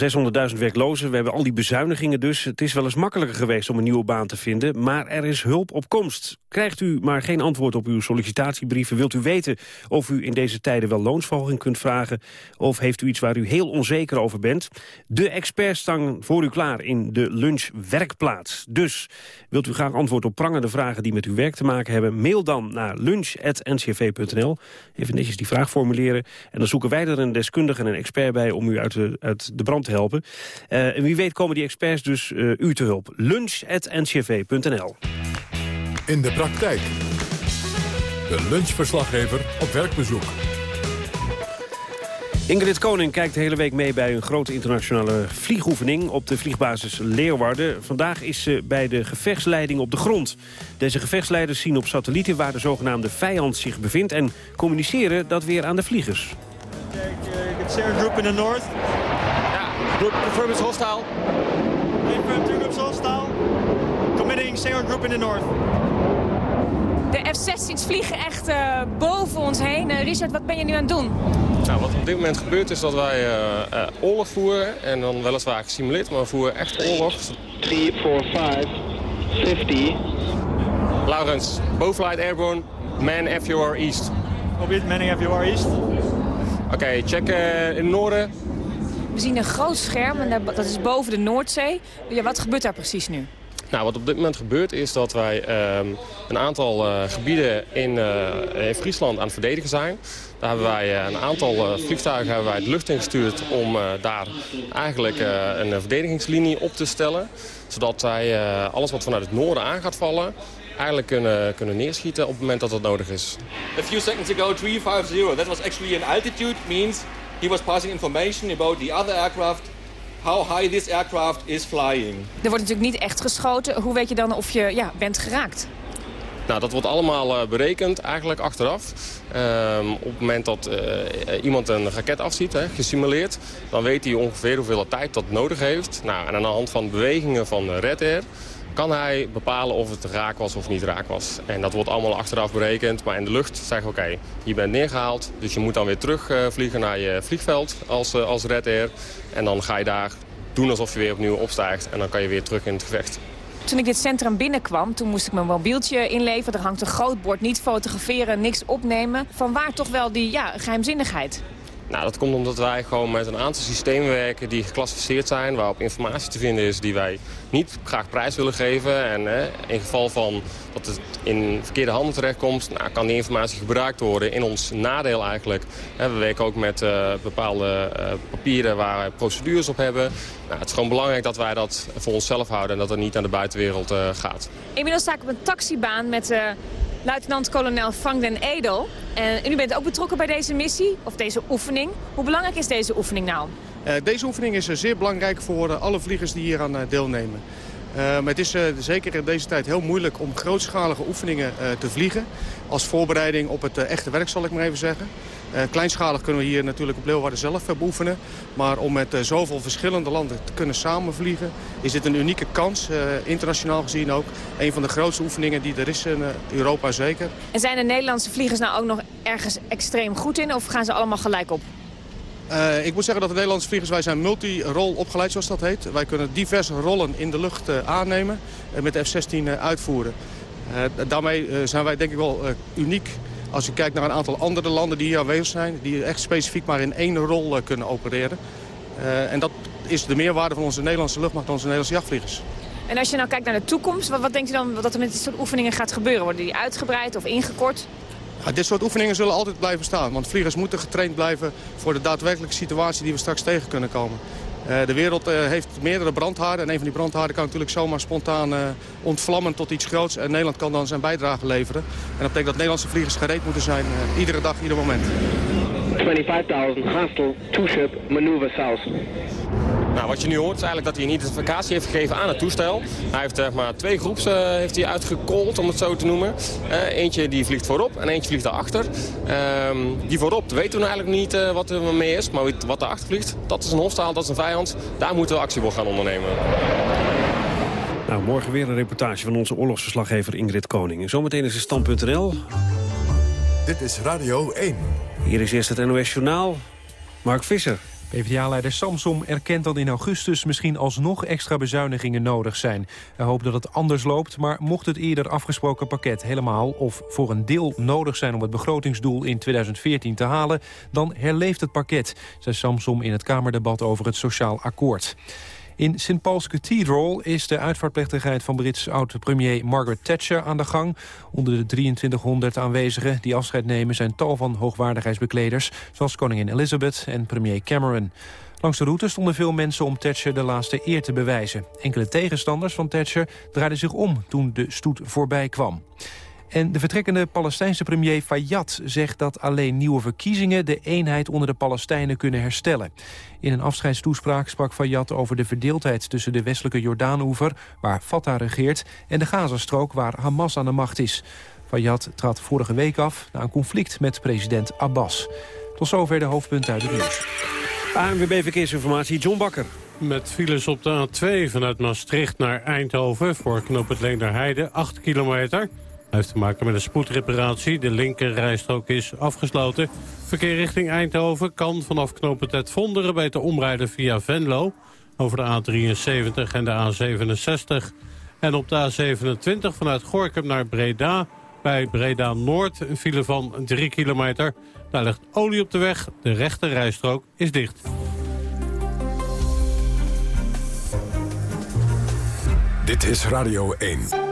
600.000 werklozen. We hebben al die bezuinigingen dus. Het is wel eens makkelijker geweest om een nieuwe baan te vinden. Maar er is hulp op komst. Krijgt u maar geen antwoord op uw sollicitatiebrieven? Wilt u weten of u in deze tijden wel loonsverhoging kunt vragen? Of heeft u iets waar u heel onzeker over bent? De experts staan voor u klaar in de lunchwerkplaats. Dus wilt u graag antwoord op prangende vragen die met uw werk te maken hebben? Mail dan naar lunch.ncv.nl. Even netjes die vraag formuleren. En dan zoeken wij er een deskundige en een expert bij om u uit de, uit de brand te helpen. Uh, en wie weet komen die experts dus uh, u te hulp. lunch.ncv.nl In de praktijk. De lunchverslaggever op werkbezoek. Ingrid Koning kijkt de hele week mee bij een grote internationale vliegoefening op de vliegbasis Leeuwarden. Vandaag is ze bij de gevechtsleiding op de grond. Deze gevechtsleiders zien op satellieten waar de zogenaamde vijand zich bevindt en communiceren dat weer aan de vliegers. Kijk, group in the north. Group confirm is hostile. Confirm two groups hostile. Committing single group in the north. De F-16's vliegen echt uh, boven ons heen. Uh, Richard, wat ben je nu aan het doen? Nou, wat op dit moment gebeurt is dat wij uh, oorlog voeren. En dan weliswaar gesimuleerd, maar we voeren echt oorlog. 3, 4, 5, 50. Laurens, Bowflight Airborne, man FUR East. Probeer manning FUR East. Oké, okay, check in het noorden. We zien een groot scherm en dat is boven de Noordzee. Ja, wat gebeurt daar precies nu? Nou, wat op dit moment gebeurt is dat wij um, een aantal uh, gebieden in, uh, in, Friesland aan het verdedigen zijn. Daar hebben wij uh, een aantal vliegtuigen hebben wij de lucht in gestuurd om daar eigenlijk een verdedigingslinie op te stellen. Zodat wij alles wat vanuit het noorden aan gaat vallen, eigenlijk kunnen, kunnen neerschieten op het moment dat dat nodig is. A few seconds ago, 350, that was actually an altitude, means He was passing information about the other aircraft how high this aircraft is flying. Er wordt natuurlijk niet echt geschoten. Hoe weet je dan of je ja, bent geraakt? Nou, dat wordt allemaal eh, berekend eigenlijk achteraf. Ehm, op het moment dat eh, iemand een raket afziet, hè, gesimuleerd... dan weet hij ongeveer hoeveel tijd dat nodig heeft. Nou, en aan de hand van bewegingen van Red Air kan hij bepalen of het raak was of niet raak was. En dat wordt allemaal achteraf berekend. Maar in de lucht zeggen oké, je bent neergehaald. Dus je moet dan weer terugvliegen vliegen naar je vliegveld als, als Red Air. En dan ga je daar doen alsof je weer opnieuw opstijgt. En dan kan je weer terug in het gevecht. Toen ik dit centrum binnenkwam, toen moest ik mijn mobieltje inleveren. Er hangt een groot bord, niet fotograferen, niks opnemen. Van waar toch wel die ja, geheimzinnigheid? Nou, dat komt omdat wij gewoon met een aantal systemen werken die geclassificeerd zijn, waarop informatie te vinden is die wij niet graag prijs willen geven. En eh, in geval van dat het in verkeerde handen terechtkomt, nou, kan die informatie gebruikt worden in ons nadeel eigenlijk. we werken ook met uh, bepaalde uh, papieren waar wij procedures op hebben. Nou, het is gewoon belangrijk dat wij dat voor onszelf houden en dat het niet naar de buitenwereld uh, gaat. Inmiddels sta ik op een taxibaan met luitenant-kolonel Frank den Edel. En u bent ook betrokken bij deze missie, of deze oefening. Hoe belangrijk is deze oefening nou? Uh, deze oefening is zeer belangrijk voor alle vliegers die hier aan deelnemen. het is zeker in deze tijd heel moeilijk om grootschalige oefeningen te vliegen. Als voorbereiding op het echte werk zal ik maar even zeggen. Uh, kleinschalig kunnen we hier natuurlijk op Leeuwarden zelf uh, beoefenen. Maar om met uh, zoveel verschillende landen te kunnen samenvliegen... is dit een unieke kans, internationaal gezien ook. Een van de grootste oefeningen die er is in Europa zeker. En zijn de Nederlandse vliegers nou ook nog ergens extreem goed in... of gaan ze allemaal gelijk op? ik moet zeggen dat de Nederlandse vliegers, wij zijn multi-rol opgeleid zoals dat heet. Wij kunnen diverse rollen in de lucht aannemen en met de F-16 uitvoeren. daarmee zijn wij denk ik wel uniek als je kijkt naar een aantal andere landen die hier aanwezig zijn... die echt specifiek maar in één rol eh, kunnen opereren. Uh, en dat is de meerwaarde van onze Nederlandse luchtmacht en onze Nederlandse jachtvliegers. En als je nou kijkt naar de toekomst, wat, wat denkt u dan dat er met dit soort oefeningen gaat gebeuren? Worden die uitgebreid of ingekort? Ja, dit soort oefeningen zullen altijd blijven staan. Want vliegers moeten getraind blijven voor de daadwerkelijke situatie die we straks tegen kunnen komen. Uh, de wereld uh, heeft meerdere brandhaarden. En een van die brandhaarden kan natuurlijk zomaar spontaan uh, ontvlammen tot iets groots. En Nederland kan dan zijn bijdrage leveren. En dat betekent dat Nederlandse vliegers gereed moeten zijn iedere dag, ieder moment. 25.000 hostile two-ship maneuver south. Nou, wat je nu hoort is eigenlijk dat hij een identificatie heeft gegeven aan het toestel. Hij heeft zeg maar, twee groeps uh, heeft hij uitgekoold, om het zo te noemen. Uh, eentje die vliegt voorop en eentje vliegt daarachter. Uh, die voorop weten we eigenlijk niet uh, wat er mee is, maar wat daarachter vliegt, dat is een hofstaal, dat is een vijand. Daar moeten we actie voor gaan ondernemen. Nou, morgen weer een reportage van onze oorlogsverslaggever Ingrid Koning. Zometeen is het stand.nl. Dit is Radio 1. Hier is eerst het NOS Journaal. Mark Visser. PvdA-leider Samsom erkent dat in augustus misschien alsnog extra bezuinigingen nodig zijn. Hij hoopt dat het anders loopt, maar mocht het eerder afgesproken pakket helemaal of voor een deel nodig zijn om het begrotingsdoel in 2014 te halen, dan herleeft het pakket, zei Samsom in het Kamerdebat over het Sociaal Akkoord. In St. Paul's Cathedral is de uitvaartplechtigheid van Brits oud-premier Margaret Thatcher aan de gang. Onder de 2300 aanwezigen die afscheid nemen zijn tal van hoogwaardigheidsbekleders... zoals koningin Elizabeth en premier Cameron. Langs de route stonden veel mensen om Thatcher de laatste eer te bewijzen. Enkele tegenstanders van Thatcher draaiden zich om toen de stoet voorbij kwam. En de vertrekkende Palestijnse premier Fayyad zegt dat alleen nieuwe verkiezingen de eenheid onder de Palestijnen kunnen herstellen. In een afscheidstoespraak sprak Fayyad over de verdeeldheid tussen de westelijke Jordaanoever, waar Fatah regeert, en de Gazastrook, waar Hamas aan de macht is. Fayyad trad vorige week af na een conflict met president Abbas. Tot zover de hoofdpunten uit het nieuws. ANWB Verkeersinformatie, John Bakker. Met files op de A2 vanuit Maastricht naar Eindhoven... voor knop het Leenderheide, 8 kilometer heeft te maken met een spoedreparatie. De linkerrijstrook is afgesloten. Verkeer richting Eindhoven kan vanaf knooppunt het Vonderen... beter omrijden via Venlo over de A73 en de A67. En op de A27 vanuit Gorkum naar Breda... bij Breda Noord een file van 3 kilometer. Daar ligt olie op de weg. De rechte rijstrook is dicht. Dit is Radio 1.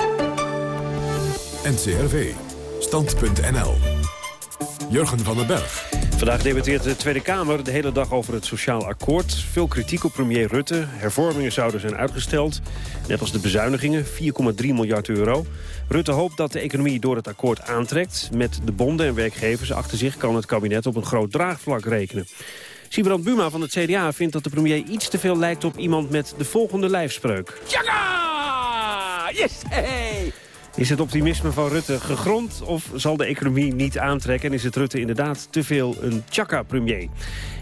NCRV. Stand.nl. Jurgen van den Berg. Vandaag debatteert de Tweede Kamer de hele dag over het sociaal akkoord. Veel kritiek op premier Rutte. Hervormingen zouden zijn uitgesteld. Net als de bezuinigingen, 4,3 miljard euro. Rutte hoopt dat de economie door het akkoord aantrekt. Met de bonden en werkgevers achter zich kan het kabinet op een groot draagvlak rekenen. Sibrand Buma van het CDA vindt dat de premier iets te veel lijkt op iemand met de volgende lijfspreuk. Tjaga! Yes! Hey! Is het optimisme van Rutte gegrond of zal de economie niet aantrekken... en is het Rutte inderdaad te veel een tjaka-premier?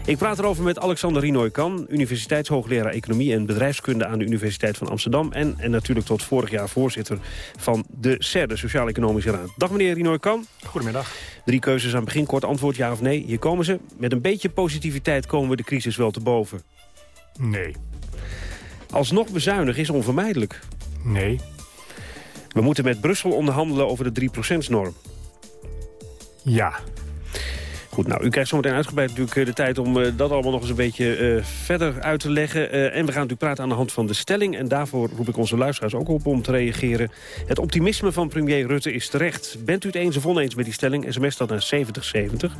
Ik praat erover met Alexander Rinoy-Kan, universiteitshoogleraar Economie en Bedrijfskunde aan de Universiteit van Amsterdam... en, en natuurlijk tot vorig jaar voorzitter van de SER, de Sociaal-Economische Raad. Dag meneer Rinoy-Kan. Goedemiddag. Drie keuzes aan het begin, kort antwoord ja of nee. Hier komen ze. Met een beetje positiviteit komen we de crisis wel te boven. Nee. Alsnog bezuinigen is onvermijdelijk. Nee. We moeten met Brussel onderhandelen over de 3%-norm. Ja. Goed, nou, u krijgt zometeen uitgebreid natuurlijk eh, de tijd om uh, dat allemaal nog eens een beetje uh, verder uit te leggen. Uh, en we gaan natuurlijk praten aan de hand van de stelling. En daarvoor roep ik onze luisteraars ook op om te reageren. Het optimisme van premier Rutte is terecht. Bent u het eens of oneens met die stelling? SMS dat naar 7070.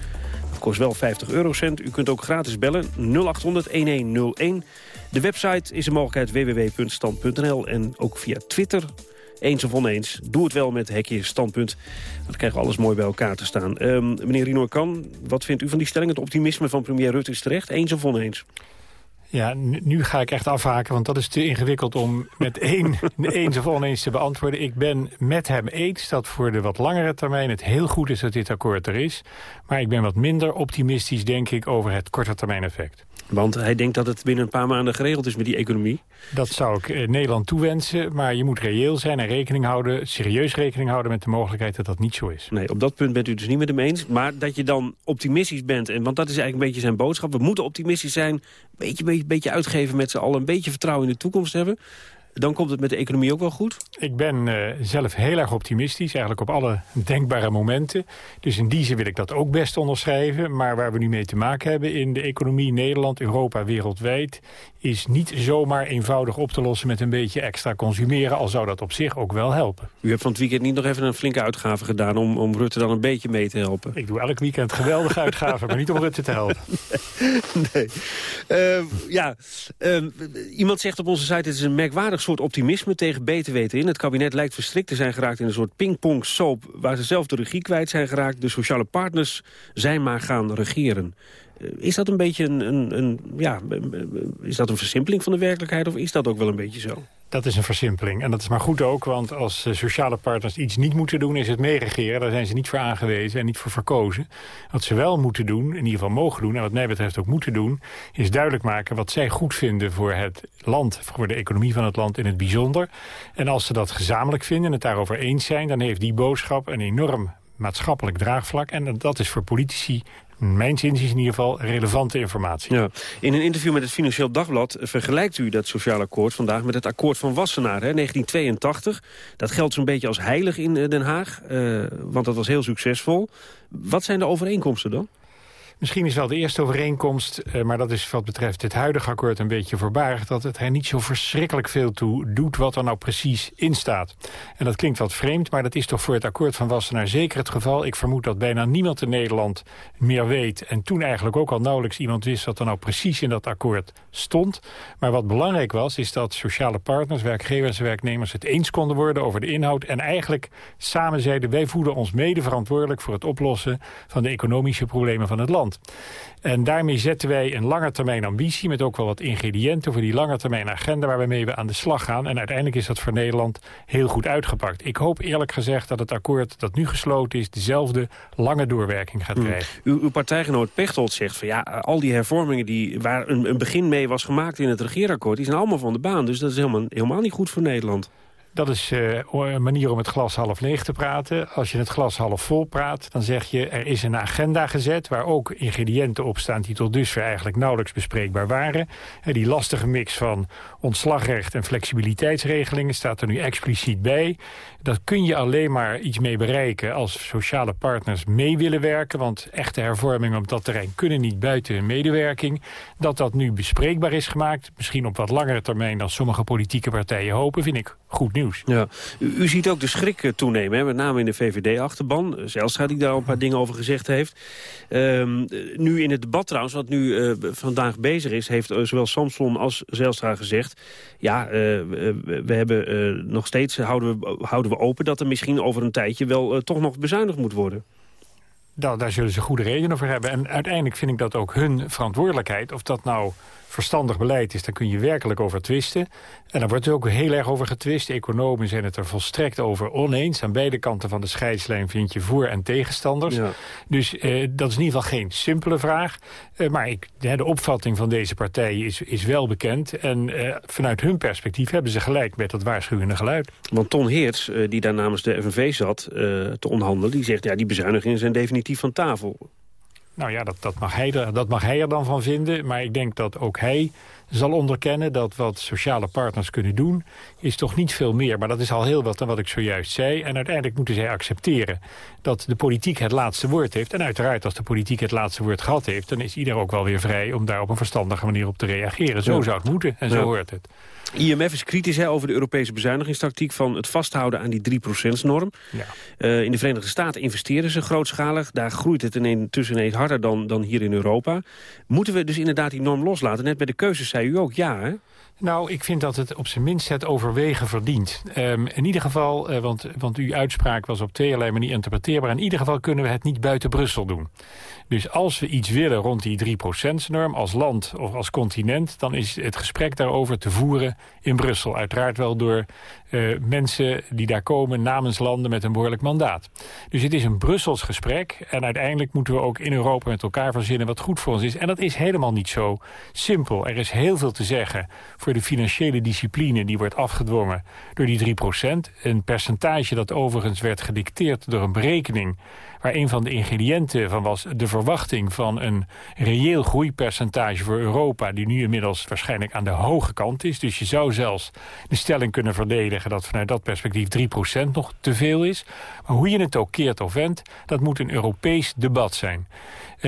Dat kost wel 50 eurocent. U kunt ook gratis bellen 0800-1101. De website is een mogelijkheid www.stand.nl. En ook via Twitter eens of oneens. Doe het wel met hekje standpunt. Dan krijgen we alles mooi bij elkaar te staan. Um, meneer Rino Kan, wat vindt u van die stelling? Het optimisme van premier Rutte is terecht. Eens of oneens? Ja, nu ga ik echt afhaken, want dat is te ingewikkeld om met één eens of oneens te beantwoorden. Ik ben met hem eens dat voor de wat langere termijn het heel goed is dat dit akkoord er is. Maar ik ben wat minder optimistisch, denk ik, over het korte termijn effect. Want hij denkt dat het binnen een paar maanden geregeld is met die economie. Dat zou ik eh, Nederland toewensen, maar je moet reëel zijn en rekening houden, serieus rekening houden met de mogelijkheid dat dat niet zo is. Nee, op dat punt bent u dus niet met hem eens. Maar dat je dan optimistisch bent, en, want dat is eigenlijk een beetje zijn boodschap. We moeten optimistisch zijn, een beetje, beetje, beetje uitgeven met z'n allen, een beetje vertrouwen in de toekomst hebben. Dan komt het met de economie ook wel goed? Ik ben uh, zelf heel erg optimistisch, eigenlijk op alle denkbare momenten. Dus in die zin wil ik dat ook best onderschrijven. Maar waar we nu mee te maken hebben in de economie, Nederland, Europa, wereldwijd... is niet zomaar eenvoudig op te lossen met een beetje extra consumeren... al zou dat op zich ook wel helpen. U hebt van het weekend niet nog even een flinke uitgave gedaan... om, om Rutte dan een beetje mee te helpen? Ik doe elk weekend geweldige uitgaven, maar niet om Rutte te helpen. Nee. Uh, ja, uh, iemand zegt op onze site... het is een merkwaardig soort optimisme tegen beter weten in. Het kabinet lijkt verstrikt te zijn geraakt in een soort pingpong-soap... waar ze zelf de regie kwijt zijn geraakt. De sociale partners zijn maar gaan regeren. Is dat een beetje een, een, een, ja, is dat een versimpeling van de werkelijkheid... of is dat ook wel een beetje zo? Dat is een versimpeling. En dat is maar goed ook, want als sociale partners iets niet moeten doen... is het meeregeren. Daar zijn ze niet voor aangewezen en niet voor verkozen. Wat ze wel moeten doen, in ieder geval mogen doen... en wat mij betreft ook moeten doen... is duidelijk maken wat zij goed vinden voor het land... voor de economie van het land in het bijzonder. En als ze dat gezamenlijk vinden en het daarover eens zijn... dan heeft die boodschap een enorm maatschappelijk draagvlak. En dat is voor politici mijn zin is in ieder geval relevante informatie. Ja. In een interview met het Financieel Dagblad vergelijkt u dat sociaal akkoord vandaag met het akkoord van Wassenaar, hè, 1982. Dat geldt zo'n beetje als heilig in Den Haag, uh, want dat was heel succesvol. Wat zijn de overeenkomsten dan? Misschien is wel de eerste overeenkomst, eh, maar dat is wat betreft het huidige akkoord een beetje voorbarig, dat het er niet zo verschrikkelijk veel toe doet wat er nou precies in staat. En dat klinkt wat vreemd, maar dat is toch voor het akkoord van Wassenaar zeker het geval. Ik vermoed dat bijna niemand in Nederland meer weet en toen eigenlijk ook al nauwelijks iemand wist wat er nou precies in dat akkoord stond. Maar wat belangrijk was, is dat sociale partners, werkgevers en werknemers het eens konden worden over de inhoud en eigenlijk samen zeiden wij voelen ons mede verantwoordelijk voor het oplossen van de economische problemen van het land. En daarmee zetten wij een langetermijn ambitie... met ook wel wat ingrediënten voor die langetermijn agenda... waarmee we aan de slag gaan. En uiteindelijk is dat voor Nederland heel goed uitgepakt. Ik hoop eerlijk gezegd dat het akkoord dat nu gesloten is... dezelfde lange doorwerking gaat krijgen. Uw, uw partijgenoot Pechtold zegt van ja, al die hervormingen... Die, waar een, een begin mee was gemaakt in het regeerakkoord... die zijn allemaal van de baan. Dus dat is helemaal, helemaal niet goed voor Nederland. Dat is uh, een manier om het glas half leeg te praten. Als je het glas half vol praat, dan zeg je... er is een agenda gezet waar ook ingrediënten op staan... die tot dusver eigenlijk nauwelijks bespreekbaar waren. En die lastige mix van ontslagrecht en flexibiliteitsregelingen... staat er nu expliciet bij. Dat kun je alleen maar iets mee bereiken als sociale partners mee willen werken. Want echte hervormingen op dat terrein kunnen niet buiten hun medewerking. Dat dat nu bespreekbaar is gemaakt, misschien op wat langere termijn... dan sommige politieke partijen hopen, vind ik goed nieuws. Ja. U, ziet ook de schrik eh, toenemen, hè? met name in de VVD-achterban. Zelstra die daar al een paar dingen over gezegd heeft. Um, nu in het debat trouwens, wat nu vandaag bezig is... heeft zowel Samson als Zelstra gezegd... ja, we hebben nog steeds, houden we, houden we open dat er misschien over een tijdje wel uh, toch nog bezuinigd moet worden. daar, daar zullen ze goede redenen voor hebben. En uiteindelijk vind ik dat ook hun verantwoordelijkheid. Of dat nou verstandig beleid is, daar kun je werkelijk over twisten. En daar wordt er ook heel erg over getwist. Economen zijn het er volstrekt over oneens. Aan beide kanten van de scheidslijn vind je voor- en tegenstanders. Dus eh, dat is in ieder geval geen simpele vraag. Eh, maar ik, de, opvatting van deze partijen is, is wel bekend. En eh, vanuit hun perspectief hebben ze gelijk met dat waarschuwende geluid. Want Ton Heerts, eh, die daar namens de FNV zat eh, te onderhandelen... die zegt, ja, die bezuinigingen zijn definitief van tafel. Nou ja, dat, dat, mag hij dat mag hij er dan van vinden. Maar ik denk dat ook hij zal onderkennen dat wat sociale partners kunnen doen... is toch niet veel meer. Maar dat is al heel wat dan wat ik zojuist zei. En uiteindelijk moeten zij accepteren dat de politiek het laatste woord heeft. En uiteraard als de politiek het laatste woord gehad heeft... dan is ieder ook wel weer vrij om daar op een verstandige manier op te reageren. Zo Ja. zou het moeten en zo hoort het. IMF is kritisch hè, over de Europese bezuinigingstactiek van het vasthouden aan die 3%-norm. Ja. in de Verenigde Staten investeren ze grootschalig. Daar groeit het ineens harder dan, dan hier in Europa. Moeten we dus inderdaad die norm loslaten? Net bij de keuzes zei u ook ja? Nou, ik vind dat het op zijn minst het overwegen verdient. Ehm, in ieder geval, eh, want, want uw uitspraak was op tweeërlei manier interpreteerbaar... in ieder geval kunnen we het niet buiten Brussel doen. Dus als we iets willen rond die 3%-norm als land of als continent... dan is het gesprek daarover te voeren in Brussel. Uiteraard wel door eh, mensen die daar komen namens landen met een behoorlijk mandaat. Dus het is een Brussels gesprek. En uiteindelijk moeten we ook in Europa met elkaar verzinnen wat goed voor ons is. En dat is helemaal niet zo simpel. Er is heel veel te zeggen voor de financiële discipline die wordt afgedwongen door die 3%. Een percentage dat overigens werd gedicteerd door een berekening waar een van de ingrediënten van was de verwachting van een reëel groeipercentage voor Europa, die nu inmiddels waarschijnlijk aan de hoge kant is. Dus je zou zelfs de stelling kunnen verdedigen dat vanuit dat perspectief 3% nog te veel is. Maar hoe je het ook keert of wendt, dat moet een Europees debat zijn.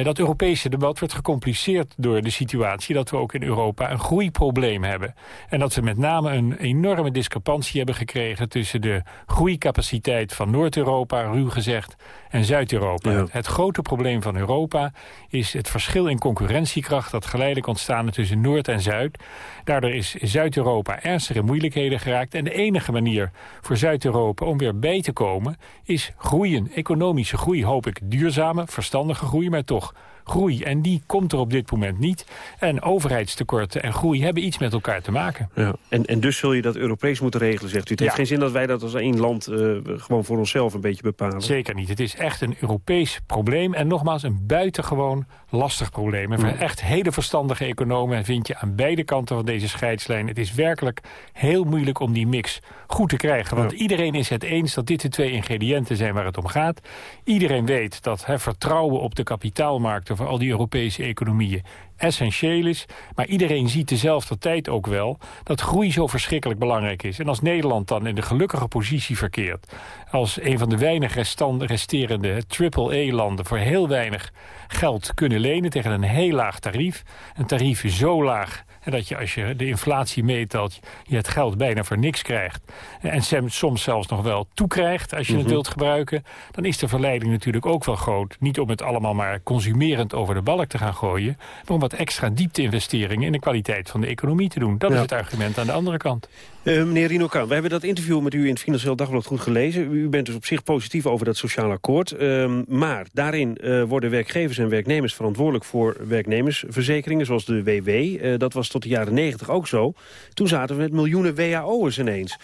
Dat Europese debat wordt gecompliceerd door de situatie dat we ook in Europa een groeiprobleem hebben. En dat we met name een enorme discrepantie hebben gekregen tussen de groeicapaciteit van Noord-Europa, ruw gezegd, en Zuid-Europa. Ja. Het, grote probleem van Europa is het verschil in concurrentiekracht dat geleidelijk ontstaan tussen Noord en Zuid. Daardoor is Zuid-Europa ernstig in moeilijkheden geraakt. En de enige manier voor Zuid-Europa om weer bij te komen is groeien. Economische groei hoop ik duurzame, verstandige groei, maar toch groei. En die komt er op dit moment niet. En overheidstekorten en groei hebben iets met elkaar te maken. Ja. En, en dus zul je dat Europees moeten regelen, zegt u. Het heeft Ja. geen zin dat wij dat als één land eh, gewoon voor onszelf een beetje bepalen. Zeker niet. Het is echt een Europees probleem. En nogmaals, een buitengewoon lastig probleem. En voor echt hele verstandige economen vind je aan beide kanten van deze scheidslijn... het is werkelijk heel moeilijk om die mix goed te krijgen. Want iedereen is het eens dat dit de twee ingrediënten zijn waar het om gaat. Iedereen weet dat hè, vertrouwen op de kapitaalmarkten... voor al die Europese economieën essentieel is. Maar iedereen ziet dezelfde tijd ook wel dat groei zo verschrikkelijk belangrijk is. En als Nederland dan in de gelukkige positie verkeert... als een van de weinig resterende triple-A-landen... voor heel weinig geld kunnen lenen tegen een heel laag tarief... een tarief zo laag en dat je als je de inflatie meetelt... je het geld bijna voor niks krijgt. En soms zelfs nog wel toekrijgt als je het Mhm. wilt gebruiken... dan is de verleiding natuurlijk ook wel groot. Niet om het allemaal maar consumerend over de balk te gaan gooien... maar om wat extra diepte-investeringen in de kwaliteit van de economie te doen. Dat Ja. is het argument aan de andere kant. Eh, meneer Rino Kaan, we hebben dat interview met u in het Financieel Dagblad goed gelezen. U bent dus op zich positief over dat sociaal akkoord. Ehm, maar daarin eh, worden werkgevers en werknemers verantwoordelijk voor werknemersverzekeringen, zoals de WW. Eh, dat was tot de jaren negentig ook zo. Toen zaten we met miljoenen WAO'ers ineens.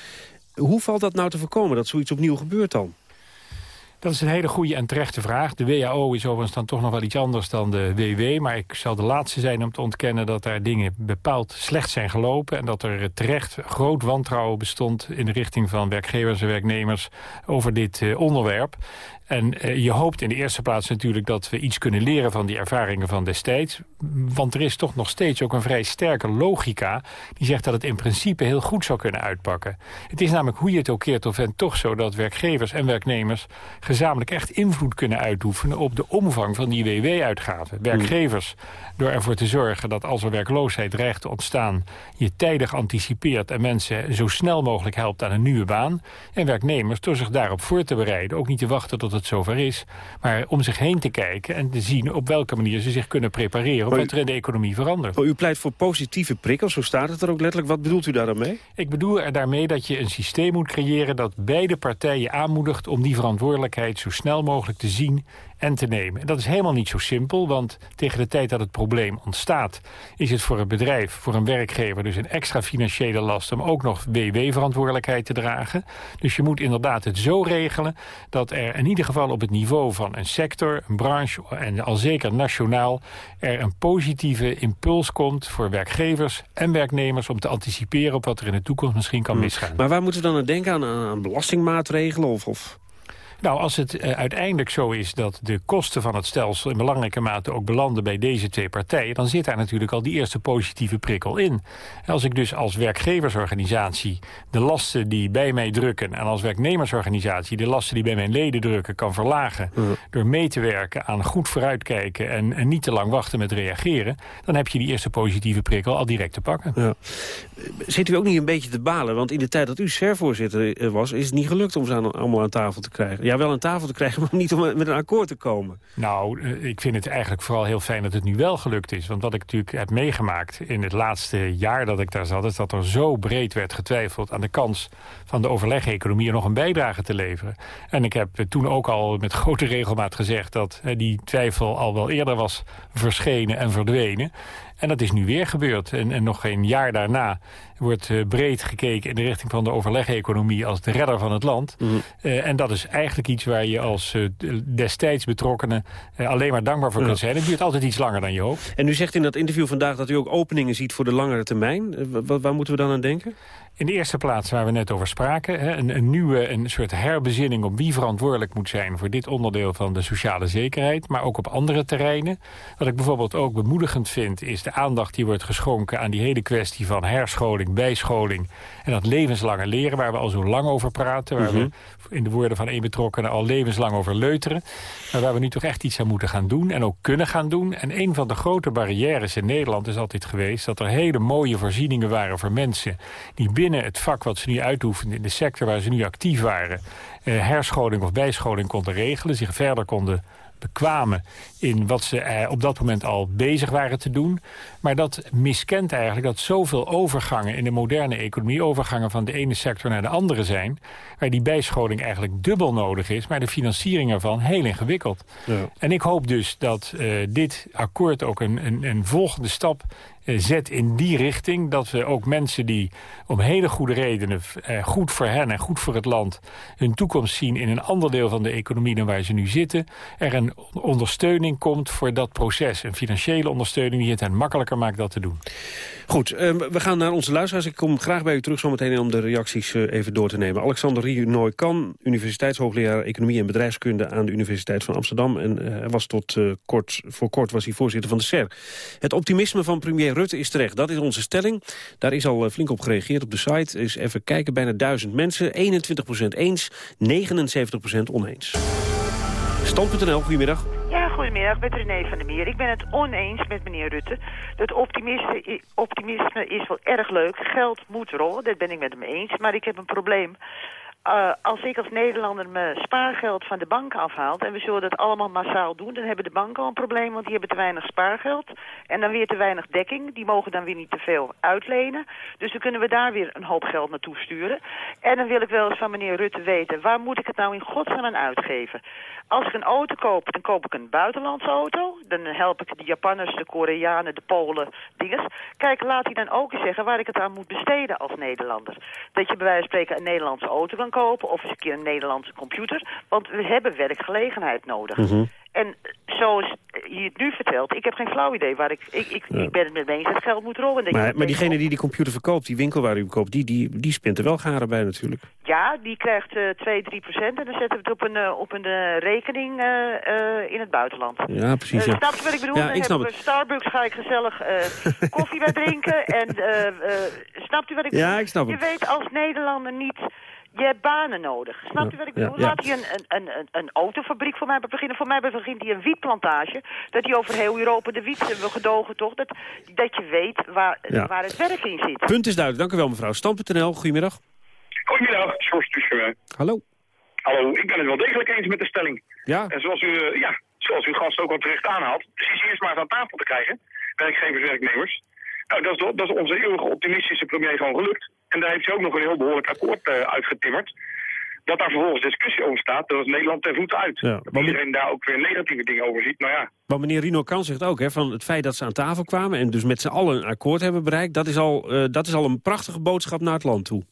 Hoe valt dat nou te voorkomen dat zoiets opnieuw gebeurt dan? Dat is een hele goede en terechte vraag. De WHO is overigens dan toch nog wel iets anders dan de WW. Maar ik zal de laatste zijn om te ontkennen dat daar dingen bepaald slecht zijn gelopen. En dat er terecht groot wantrouwen bestond in de richting van werkgevers en werknemers over dit eh, onderwerp. En eh, je hoopt in de eerste plaats natuurlijk dat we iets kunnen leren van die ervaringen van destijds. Want er is toch nog steeds ook een vrij sterke logica die zegt dat het in principe heel goed zou kunnen uitpakken. Het is namelijk hoe je het ook keert of en toch zo dat werkgevers en werknemers gezamenlijk echt invloed kunnen uitoefenen op de omvang van die WW-uitgaven. Werkgevers door ervoor te zorgen dat als er werkloosheid dreigt te ontstaan, je tijdig anticipeert en mensen zo snel mogelijk helpt aan een nieuwe baan. En werknemers door zich daarop voor te bereiden, ook niet te wachten tot het zover is, maar om zich heen te kijken en te zien op welke manier ze zich kunnen prepareren op wat er in de economie verandert. Oh, u pleit voor positieve prikkels, zo staat het er ook letterlijk. Wat bedoelt u daar dan mee? Ik bedoel er daarmee dat je een systeem moet creëren dat beide partijen aanmoedigt om die verantwoordelijkheid zo snel mogelijk te zien en te nemen. En dat is helemaal niet zo simpel, want tegen de tijd dat het probleem ontstaat... is het voor het bedrijf, voor een werkgever dus een extra financiële last... om ook nog WW-verantwoordelijkheid te dragen. Dus je moet inderdaad het zo regelen dat er in ieder geval op het niveau van een sector... een branche en al zeker nationaal er een positieve impuls komt... voor werkgevers en werknemers om te anticiperen op wat er in de toekomst misschien kan misgaan. Maar waar moeten we dan aan denken? Aan, aan belastingmaatregelen of... of... Nou, als het uh, uiteindelijk zo is dat de kosten van het stelsel... in belangrijke mate ook belanden bij deze twee partijen... dan zit daar natuurlijk al die eerste positieve prikkel in. Als ik dus als werkgeversorganisatie de lasten die bij mij drukken... en als werknemersorganisatie de lasten die bij mijn leden drukken... kan verlagen door mee te werken aan goed vooruitkijken... En, en, niet te lang wachten met reageren... dan heb je die eerste positieve prikkel al direct te pakken. Ja. Zit u ook niet een beetje te balen? Want in de tijd dat u SER-voorzitter was... is het niet gelukt om ze aan, allemaal aan tafel te krijgen. Wel aan tafel te krijgen, maar niet om met een akkoord te komen. Nou, ik vind het eigenlijk vooral heel fijn dat het nu wel gelukt is. Want wat ik natuurlijk heb meegemaakt in het laatste jaar dat ik daar zat... is dat er zo breed werd getwijfeld aan de kans van de overleg-economie... er nog een bijdrage te leveren. En ik heb toen ook al met grote regelmaat gezegd... dat die twijfel al wel eerder was verschenen en verdwenen. En dat is nu weer gebeurd. En, en nog geen jaar daarna wordt uh, breed gekeken in de richting van de overleg-economie als de redder van het land. Mm. Uh, en dat is eigenlijk iets waar je als uh, destijds betrokkenen alleen maar dankbaar voor kunt zijn. Het duurt altijd iets langer dan je hoopt. En u zegt in dat interview vandaag dat u ook openingen ziet voor de langere termijn. waar moeten we dan aan denken? In de eerste plaats waar we net over spraken, een, een, nieuwe een soort herbezinning op wie verantwoordelijk moet zijn voor dit onderdeel van de sociale zekerheid, maar ook op andere terreinen. Wat ik bijvoorbeeld ook bemoedigend vind, is de aandacht die wordt geschonken aan die hele kwestie van herscholing, bijscholing en dat levenslange leren, waar we al zo lang over praten, waar mm -hmm. we in de woorden van één betrokkenen al levenslang over leuteren, maar waar we nu toch echt iets aan moeten gaan doen en ook kunnen gaan doen. En een van de grote barrières in Nederland is altijd geweest dat er hele mooie voorzieningen waren voor mensen die binnen het vak wat ze nu uitoefenden... in de sector waar ze nu actief waren... Eh, herscholing of bijscholing konden regelen, zich verder konden bekwamen in wat ze eh, op dat moment al bezig waren te doen. Maar dat miskent eigenlijk dat zoveel overgangen in de moderne economie... overgangen van de ene sector naar de andere zijn... waar die bijscholing eigenlijk dubbel nodig is... maar de financiering ervan heel ingewikkeld. Ja. En ik hoop dus dat uh, dit akkoord ook een, een, een volgende stap zet in die richting. Dat we ook mensen die om hele goede redenen, eh, goed voor hen en goed voor het land... hun toekomst zien in een ander deel van de economie dan waar ze nu zitten... er een ondersteuning komt voor dat proces. Een financiële ondersteuning die het hen makkelijker maakt dat te doen. Goed, uh, we gaan naar onze luisteraars. Ik kom graag bij u terug zometeen om de reacties uh, even door te nemen. Alexander Rinoy-Kan, universiteitshoogleraar Economie en Bedrijfskunde... aan de Universiteit van Amsterdam. En uh, was tot kort, voor kort was hij voorzitter van de SER. Het optimisme van premier Rutte is terecht. Dat is onze stelling. Daar is al flink op gereageerd op de site. Is even kijken, bijna duizend mensen. 21% eens, 79% oneens. Stand.nl, goedemiddag. Goedemiddag, met René van der Meer. Ik ben het oneens met meneer Rutte. Optimisme, optimisme is wel erg leuk. Geld moet rollen, dat ben ik met hem eens. Maar ik heb een probleem. Uh, als ik als Nederlander mijn spaargeld van de bank afhaalt... en we zullen dat allemaal massaal doen... dan hebben de banken al een probleem, want die hebben te weinig spaargeld... en dan weer te weinig dekking. Die mogen dan weer niet te veel uitlenen. Dus dan kunnen we daar weer een hoop geld naartoe sturen. En dan wil ik wel eens van meneer Rutte weten... waar moet ik het nou in godsnaam aan uitgeven? Als ik een auto koop, dan koop ik een buitenlandse auto. Dan help ik de Japanners, de Koreanen, de Polen, dinges. Kijk, laat hij dan ook eens zeggen waar ik het aan moet besteden als Nederlander. Dat je bij wijze van spreken een Nederlandse auto kan kopen... of eens een keer een Nederlandse computer. Want we hebben werkgelegenheid nodig. Mm -hmm. En zoals je het nu vertelt, ik heb geen flauw idee waar ik... Ik, ik, ja. ik ben het met me eens dat geld moet rollen. Maar, maar, maar diegene die die computer verkoopt, die winkel waar u koopt... die, die, die spint er wel garen bij natuurlijk. Ja, die krijgt uh, 2, 3 procent en dan zetten we het op een, uh, op een uh, rekening uh, in het buitenland. Ja, precies. Ja. Snap je wat ik bedoel? Ja, ik snap we Starbucks, ga ik gezellig koffie bij drinken. En snapt u wat ik bedoel? Ja, ik snap Je het. weet als Nederlander niet... Je hebt banen nodig. Snap je wat ik bedoel? ja. Laat hij een, een, een, een autofabriek voor mij beginnen. Voor mij begint hij een wietplantage. Dat hij over heel Europa de wiet wil gedogen, toch? Dat, dat je weet waar, Ja. waar het werk in zit. Punt is duidelijk. Dank u wel, mevrouw. Stand.nl, goedemiddag. Goedemiddag, George. Hallo. Hallo, ik ben het wel degelijk eens met de stelling. Ja? En zoals u, eh, ja, zoals uw gast ook al terecht aanhaalt, precies eerst maar eens aan tafel te krijgen, werkgevers, werknemers. Nou, dat is, dat is onze eeuwige optimistische premier gewoon gelukt. En daar heeft hij ook nog een heel behoorlijk akkoord uh, uitgetimmerd. dat daar vervolgens discussie over staat, dat is Nederland ten voeten uit. Ja, Dat iedereen daar ook weer negatieve dingen over ziet. Nou ja, Maar meneer Rino Kan zegt ook, hè, van het feit dat ze aan tafel kwamen... en dus met z'n allen een akkoord hebben bereikt... dat is al, eh, dat is al een prachtige boodschap naar het land toe.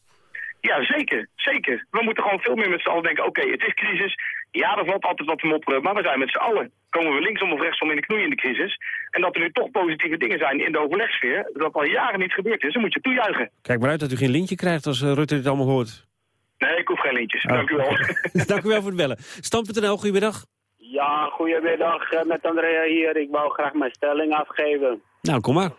Ja zeker, zeker. We moeten gewoon veel meer met z'n allen denken, oké, het is crisis. Ja, er valt altijd wat te mopperen, maar we zijn met z'n allen. Komen we linksom of rechtsom in de knoei in de crisis. En dat er nu toch positieve dingen zijn in de overlegsfeer... dat al jaren niet gebeurd is, dan moet je toejuichen. Kijk maar uit dat u geen lintje krijgt als eh, Rutte dit allemaal hoort. Nee, ik hoef geen lintjes. Oh. Dank u wel. Dank u wel voor het bellen. Stand.nl, goedemiddag. Ja, goedemiddag eh, met Andrea hier. Ik wou graag mijn stelling afgeven. Nou, kom maar.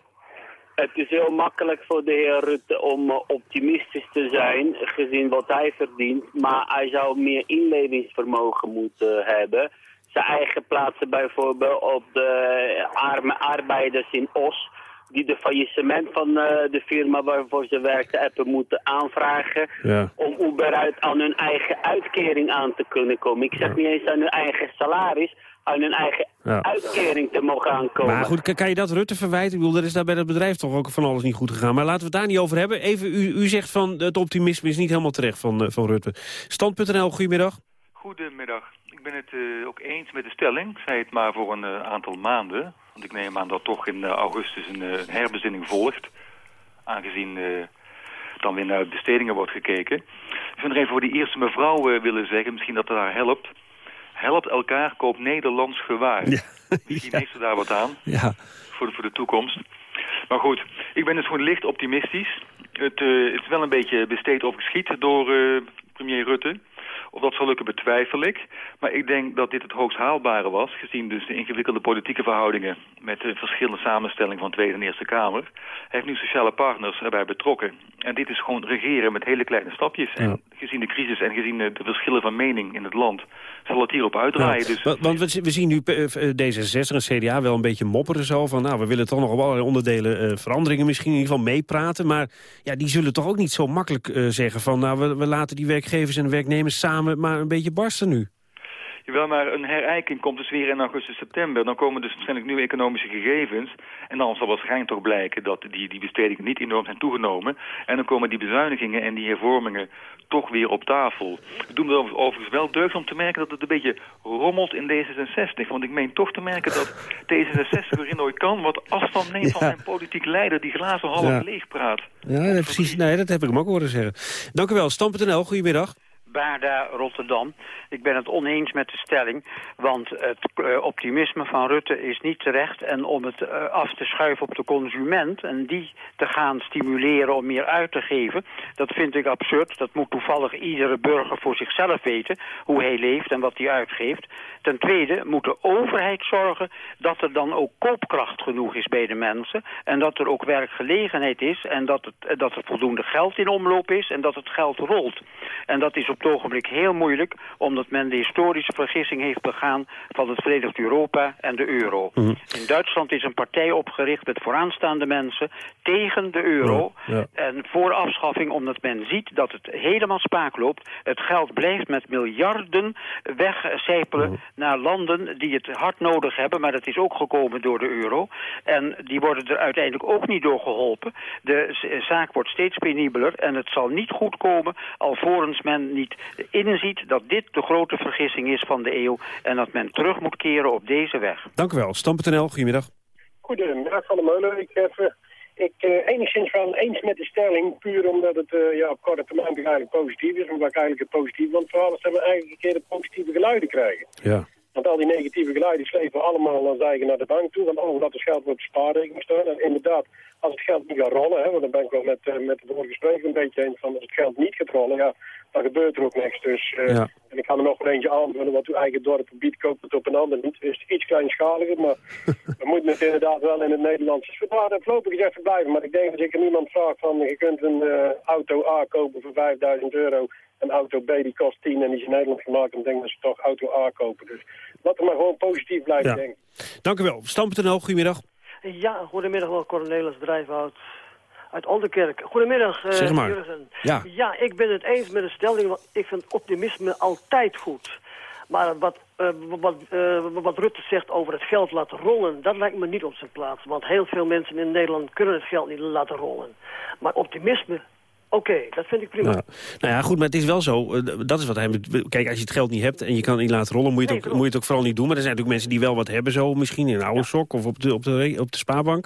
Het is heel makkelijk voor de heer Rutte om eh, optimistisch te zijn, gezien wat hij verdient. Maar hij zou meer inlevingsvermogen moeten hebben. Zijn eigen plaatsen bijvoorbeeld op de arme arbeiders in Os, die de faillissement van eh, de firma waarvoor ze werken hebben moeten aanvragen. Ja. Om überhaupt aan hun eigen uitkering aan te kunnen komen. Ik zeg niet eens aan hun eigen salaris, aan hun eigen Ja. uitkering te mogen aankomen. Maar goed, kan- je dat Rutte verwijten? Ik bedoel, er is daar bij het bedrijf toch ook van alles niet goed gegaan. Maar laten we het daar niet over hebben. Even, u, u zegt van het optimisme is niet helemaal terecht van, eh, van Rutte. Stand.nl, goedemiddag. Goedemiddag. Ik ben het eh, ook eens met de stelling. Ik zei het maar voor een eh, aantal maanden. Want ik neem aan dat toch in augustus een, herbezinning volgt. Aangezien eh, dan weer naar bestedingen wordt gekeken. Ik zou nog even voor die eerste mevrouw willen zeggen, misschien dat het haar helpt. Helpt elkaar, koop Nederlands gewaar. Misschien heeft ze daar wat aan Ja. voor, de, voor de toekomst. Maar goed, ik ben dus gewoon licht optimistisch. Het, eh, het is wel een beetje besteed of geschiet door eh, premier Rutte. Of dat zal lukken betwijfel ik. Maar ik denk dat dit het hoogst haalbare was... gezien dus de ingewikkelde politieke verhoudingen... met de verschillende samenstelling van Tweede en Eerste Kamer. Hij heeft nu sociale partners erbij betrokken. En dit is gewoon regeren met hele kleine stapjes. En gezien de crisis en gezien de, verschillen van mening in het land... zal het hierop uitdraaien. Ja, Dus wa- want we, zien nu eh, eh, D66 en CDA wel een beetje mopperen zo van... nou, we willen toch nog op allerlei onderdelen eh, veranderingen misschien in ieder geval meepraten. Maar ja, die zullen toch ook niet zo makkelijk zeggen van... nou, we, we laten die werkgevers en werknemers samen maar een beetje barsten nu. Jawel, maar een herijking komt dus weer in augustus, september. Dan komen dus waarschijnlijk nieuwe economische gegevens. En dan zal waarschijnlijk toch blijken dat die, die bestedingen niet enorm zijn toegenomen. En dan komen die bezuinigingen en die hervormingen toch weer op tafel. Het doet me overigens- wel deugd om te merken dat het een beetje rommelt in D66. Want ik meen toch te merken dat D66 erin nooit kan wat afstand neemt van zijn politiek leider die glazen half Ja. leeg praat. Ja, precies. Nee, dat heb ik hem ook horen zeggen. Dank u wel. Stam.nl, goedemiddag. Baarda, Rotterdam. Ik ben het oneens met de stelling, want het eh, optimisme van Rutte is niet terecht. En om het eh, af te schuiven op de consument en die te gaan stimuleren om meer uit te geven, dat vind ik absurd. Dat moet toevallig iedere burger voor zichzelf weten, hoe hij leeft en wat hij uitgeeft. Ten tweede moet de overheid zorgen dat er dan ook koopkracht genoeg is bij de mensen. En dat er ook werkgelegenheid is en dat, het, dat er voldoende geld in omloop is en dat het geld rolt. En dat is op het ogenblik heel moeilijk, omdat men de historische vergissing heeft begaan van het Verenigd Europa en de euro. In Duitsland is een partij opgericht met vooraanstaande mensen tegen de euro. Ja. En voor afschaffing, omdat men ziet dat het helemaal spaak loopt. Het geld blijft met miljarden wegcijpelen naar landen die het hard nodig hebben. Maar dat is ook gekomen door de euro. En die worden er uiteindelijk ook niet door geholpen. De zaak wordt steeds penibeler en het zal niet goed komen alvorens men niet inziet dat dit de grote vergissing is van de eeuw. En dat men terug moet keren op deze weg. Dank u wel. Stam.nl, goedemiddag. Goedemiddag van de Meulen. Ik heb eh, ik eh, enigszins wel eens met de stelling, puur omdat het eh, ja, op korte termijn eigenlijk positief is. Omdat ik eigenlijk het positief, want vooral dat we eigenlijk een keer de positieve geluiden krijgen. Ja. Want al die negatieve geluiden slepen we allemaal als eigen naar de bank toe. Want oh, dat het geld op de spaarrekening staan. En inderdaad, als het geld niet gaat rollen, hè, want dan ben ik wel met, eh, met het vorige spreker een beetje eens van als het geld niet gaat rollen, ja, dan gebeurt er ook niks. Dus, eh, Ja. En ik ga er nog een eentje aanvullen, wat uw eigen dorp biedt, koopt het op een ander niet. Dus het is iets kleinschaliger, maar we moeten het inderdaad wel in het Nederlands. We gaan voorlopig eens even blijven. Maar ik denk dat ik er niemand vraag van, je kunt een eh, auto A kopen voor 5000 euro. Een auto B die kost 10 en die is in Nederland gemaakt. Dan denk ik dat ze toch auto A kopen. Dus laten we maar gewoon positief blijven Ja. denken. Dank u wel. Stam.nl, goedemiddag. Ja, goedemiddag wel, Cornelis Drijfhout uit Onderkerk. Goedemiddag, eh, Zeg maar. Jurgen. Ja. ik ben het eens met de stelling, want ik vind optimisme altijd goed. Maar wat, eh, wat, eh, wat Rutte zegt over het geld laten rollen, dat lijkt me niet op zijn plaats. Want heel veel mensen in Nederland kunnen het geld niet laten rollen. Maar optimisme Oké, dat vind ik prima. Nou, nou ja, goed, maar het is wel zo. eh, dat is wat hij... Kijk, als je het geld niet hebt en je kan het niet laten rollen... moet je, het ook, moet je het ook vooral niet doen. Maar er zijn natuurlijk mensen die wel wat hebben. Zo misschien in een oude sok of op de, op de, op de spaarbank.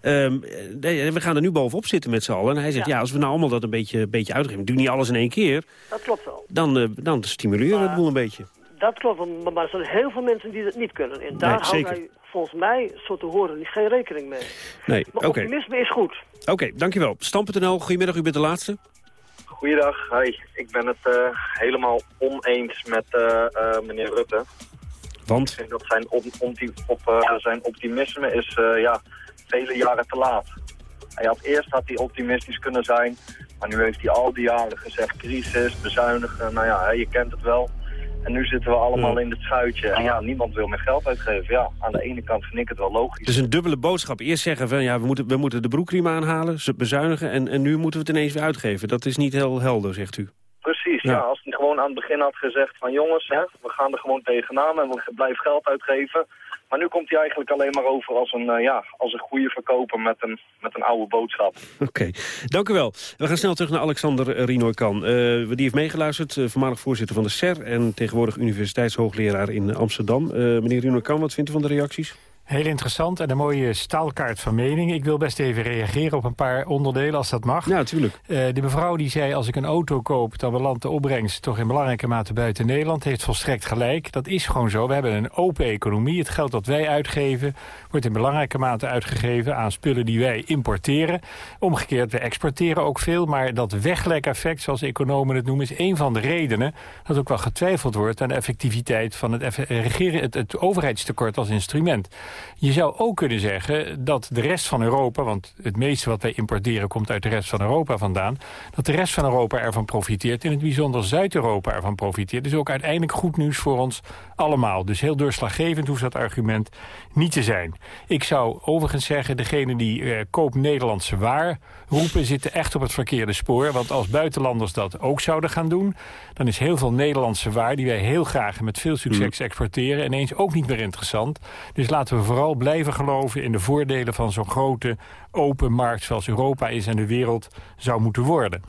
Ehm, nee, we gaan er nu bovenop zitten met z'n allen. En hij zegt, ja, Ja. als we nou allemaal dat een beetje, beetje uitgeven... doe niet alles in één keer... Dat klopt wel. dan, eh, dan stimuleren we het boel een beetje. Dat klopt, wel, maar, er zijn heel veel mensen die dat niet kunnen. En daar Nee, houden wij volgens mij, zo te horen, niet geen rekening mee. Nee, Maar optimisme is goed. Oké, dankjewel. Stam.nl, goedemiddag, u bent de laatste. Goeiedag, hi. Ik ben het eh, helemaal oneens met eh, eh, meneer Rutte. Want? Ik vind dat zijn, op, op, eh, zijn optimisme is eh, ja, vele jaren te laat. Hij had, eerst had hij optimistisch kunnen zijn, maar nu heeft hij al die jaren gezegd crisis, bezuinigen, nou ja, hè, je kent het wel. En nu zitten we allemaal in het schuitje en ja, niemand wil meer geld uitgeven. Ja, aan de ene kant vind ik het wel logisch. Het is een dubbele boodschap. Eerst zeggen van ja, we moeten, we moeten de broekriem aanhalen, ze bezuinigen... En, en nu moeten we het ineens weer uitgeven. Dat is niet heel helder, zegt u. Precies, ja. Ja. Als hij gewoon aan het begin had gezegd van jongens, hè, we gaan er gewoon tegenaan en we blijven geld uitgeven. Maar nu komt hij eigenlijk alleen maar over als een, eh, ja, als een goede verkoper met een, met een oude boodschap. Oké, dank u wel. We gaan snel terug naar Alexander Rinoy-Kan. Eh, die heeft meegeluisterd, eh, voormalig voorzitter van de SER... en tegenwoordig universiteitshoogleraar in Amsterdam. Meneer Rinoy-Kan, wat vindt u van de reacties? Heel interessant en een mooie staalkaart van mening. Ik wil best even reageren op een paar onderdelen, als dat mag. Ja, natuurlijk. de mevrouw die zei, als ik een auto koop... dan belandt de opbrengst toch in belangrijke mate buiten Nederland. Heeft volstrekt gelijk. Dat is gewoon zo. We hebben een open economie. Het geld dat wij uitgeven... wordt in belangrijke mate uitgegeven aan spullen die wij importeren. Omgekeerd, we exporteren ook veel. Maar dat weglekeffect, zoals economen het noemen... is een van de redenen dat ook wel getwijfeld wordt... aan de effectiviteit van het, het overheidstekort als instrument. Je zou ook kunnen zeggen dat de rest van Europa... want het meeste wat wij importeren komt uit de rest van Europa vandaan... dat de rest van Europa ervan profiteert... in het bijzonder Zuid-Europa ervan profiteert. Dus ook uiteindelijk goed nieuws voor ons allemaal. Dus heel doorslaggevend hoeft dat argument niet te zijn. Ik zou overigens zeggen, degene die eh, koop Nederlandse waar roepen... zitten echt op het verkeerde spoor. Want als buitenlanders dat ook zouden gaan doen... dan is heel veel Nederlandse waar die wij heel graag en met veel succes exporteren... ineens ook niet meer interessant. Dus laten we vooral blijven geloven in de voordelen van zo'n grote open markt... zoals Europa is en de wereld zou moeten worden.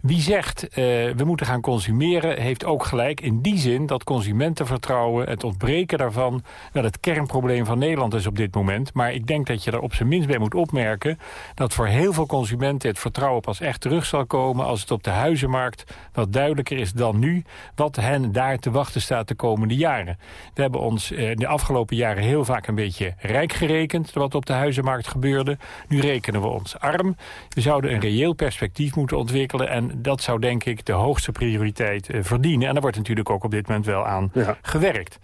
Wie zegt eh, we moeten gaan consumeren, heeft ook gelijk in die zin dat consumentenvertrouwen, het ontbreken daarvan, wel het kernprobleem van Nederland is op dit moment. Maar ik denk dat je er op zijn minst bij moet opmerken dat voor heel veel consumenten het vertrouwen pas echt terug zal komen als het op de huizenmarkt wat duidelijker is dan nu wat hen daar te wachten staat de komende jaren. We hebben ons eh, de afgelopen jaren heel vaak een beetje rijk gerekend wat op de huizenmarkt gebeurde. Nu rekenen we ons arm. We zouden een reëel perspectief moeten ontwikkelen en dat zou denk ik de hoogste prioriteit eh, verdienen. En daar wordt natuurlijk ook op dit moment wel aan gewerkt.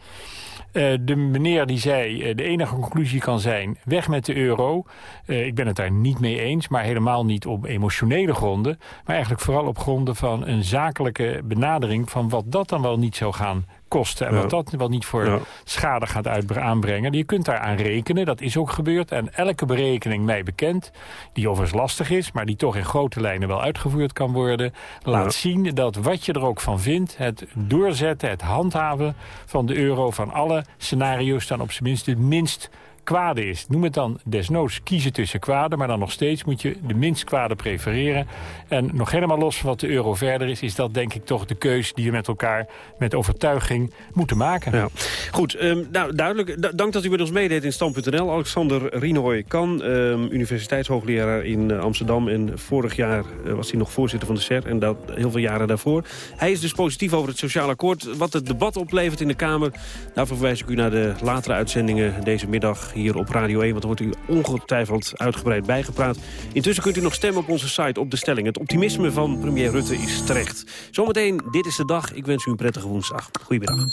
Eh, de meneer die zei, eh, de enige conclusie kan zijn, weg met de euro. Ik ben het daar niet mee eens, maar helemaal niet op emotionele gronden. Maar eigenlijk vooral op gronden van een zakelijke benadering... van wat dat dan wel niet zou gaan kosten. En wat dat wel niet voor schade gaat aanbrengen. Je kunt daaraan rekenen, dat is ook gebeurd. En elke berekening mij bekend, die overigens lastig is... maar die toch in grote lijnen wel uitgevoerd kan worden... laat zien dat wat je er ook van vindt... het doorzetten, het handhaven van de euro... van alle scenario's dan op zijn minst het minst kwade is. Noem het dan desnoods kiezen tussen kwade... maar dan nog steeds moet je de minst kwade prefereren. En nog helemaal los van wat de euro verder is... is dat denk ik toch de keus die we met elkaar met overtuiging moeten maken. Ja. Goed, ehm, nou, duidelijk. Da- dank dat u met ons meedeed in Stand.nl. Alexander Rinoy kan, ehm, universiteitshoogleraar in eh, Amsterdam. En vorig jaar eh, was hij nog voorzitter van de SER. En dat heel veel jaren daarvoor. Hij is dus positief over het sociaal akkoord. Wat het debat oplevert in de Kamer. Daarvoor verwijs ik u naar de latere uitzendingen deze middag hier op Radio 1. Want dan wordt u ongetwijfeld uitgebreid bijgepraat. Intussen kunt u nog stemmen op onze site op de stelling. Het optimisme van premier Rutte is terecht. Zometeen, dit is de dag. Ik wens u een prettige woensdag. Goedemiddag.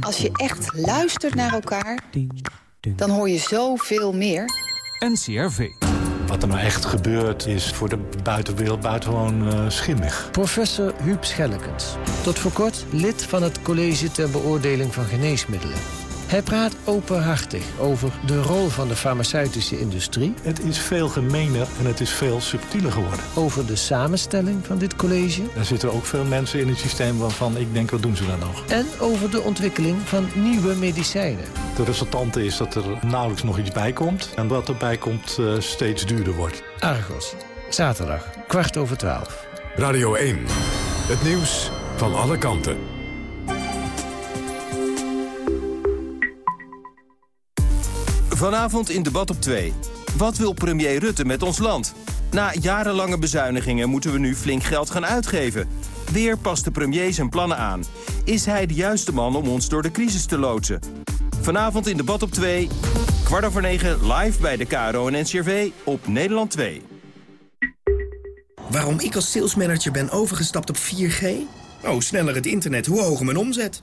Als je echt luistert naar elkaar, dan hoor je zoveel meer. NCRV. Wat er nou echt gebeurt is voor de buitenwereld buitengewoon eh, schimmig. Professor Huub Schellekens. Tot voor kort lid van het College ter Beoordeling van Geneesmiddelen. Hij praat openhartig over de rol van de farmaceutische industrie. Het is veel gemener en het is veel subtieler geworden. Over de samenstelling van dit college. Er zitten ook veel mensen in het systeem waarvan ik denk, wat doen ze dan nog? En over de ontwikkeling van nieuwe medicijnen. De resultante is dat er nauwelijks nog iets bij komt. En wat erbij komt eh, steeds duurder wordt. Argos, Zaterdag, kwart over twaalf. Radio 1. Het nieuws van alle kanten. Vanavond in debat op 2. Wat wil premier Rutte met ons land? Na jarenlange bezuinigingen moeten we nu flink geld gaan uitgeven. Weer past de premier zijn plannen aan. Is hij de juiste man om ons door de crisis te loodsen? Vanavond in debat op 2. Kwart over 9 live bij de KRO en NCRV op Nederland 2. Waarom ik als salesmanager ben overgestapt op 4G? Oh, sneller het internet, hoe hoger mijn omzet.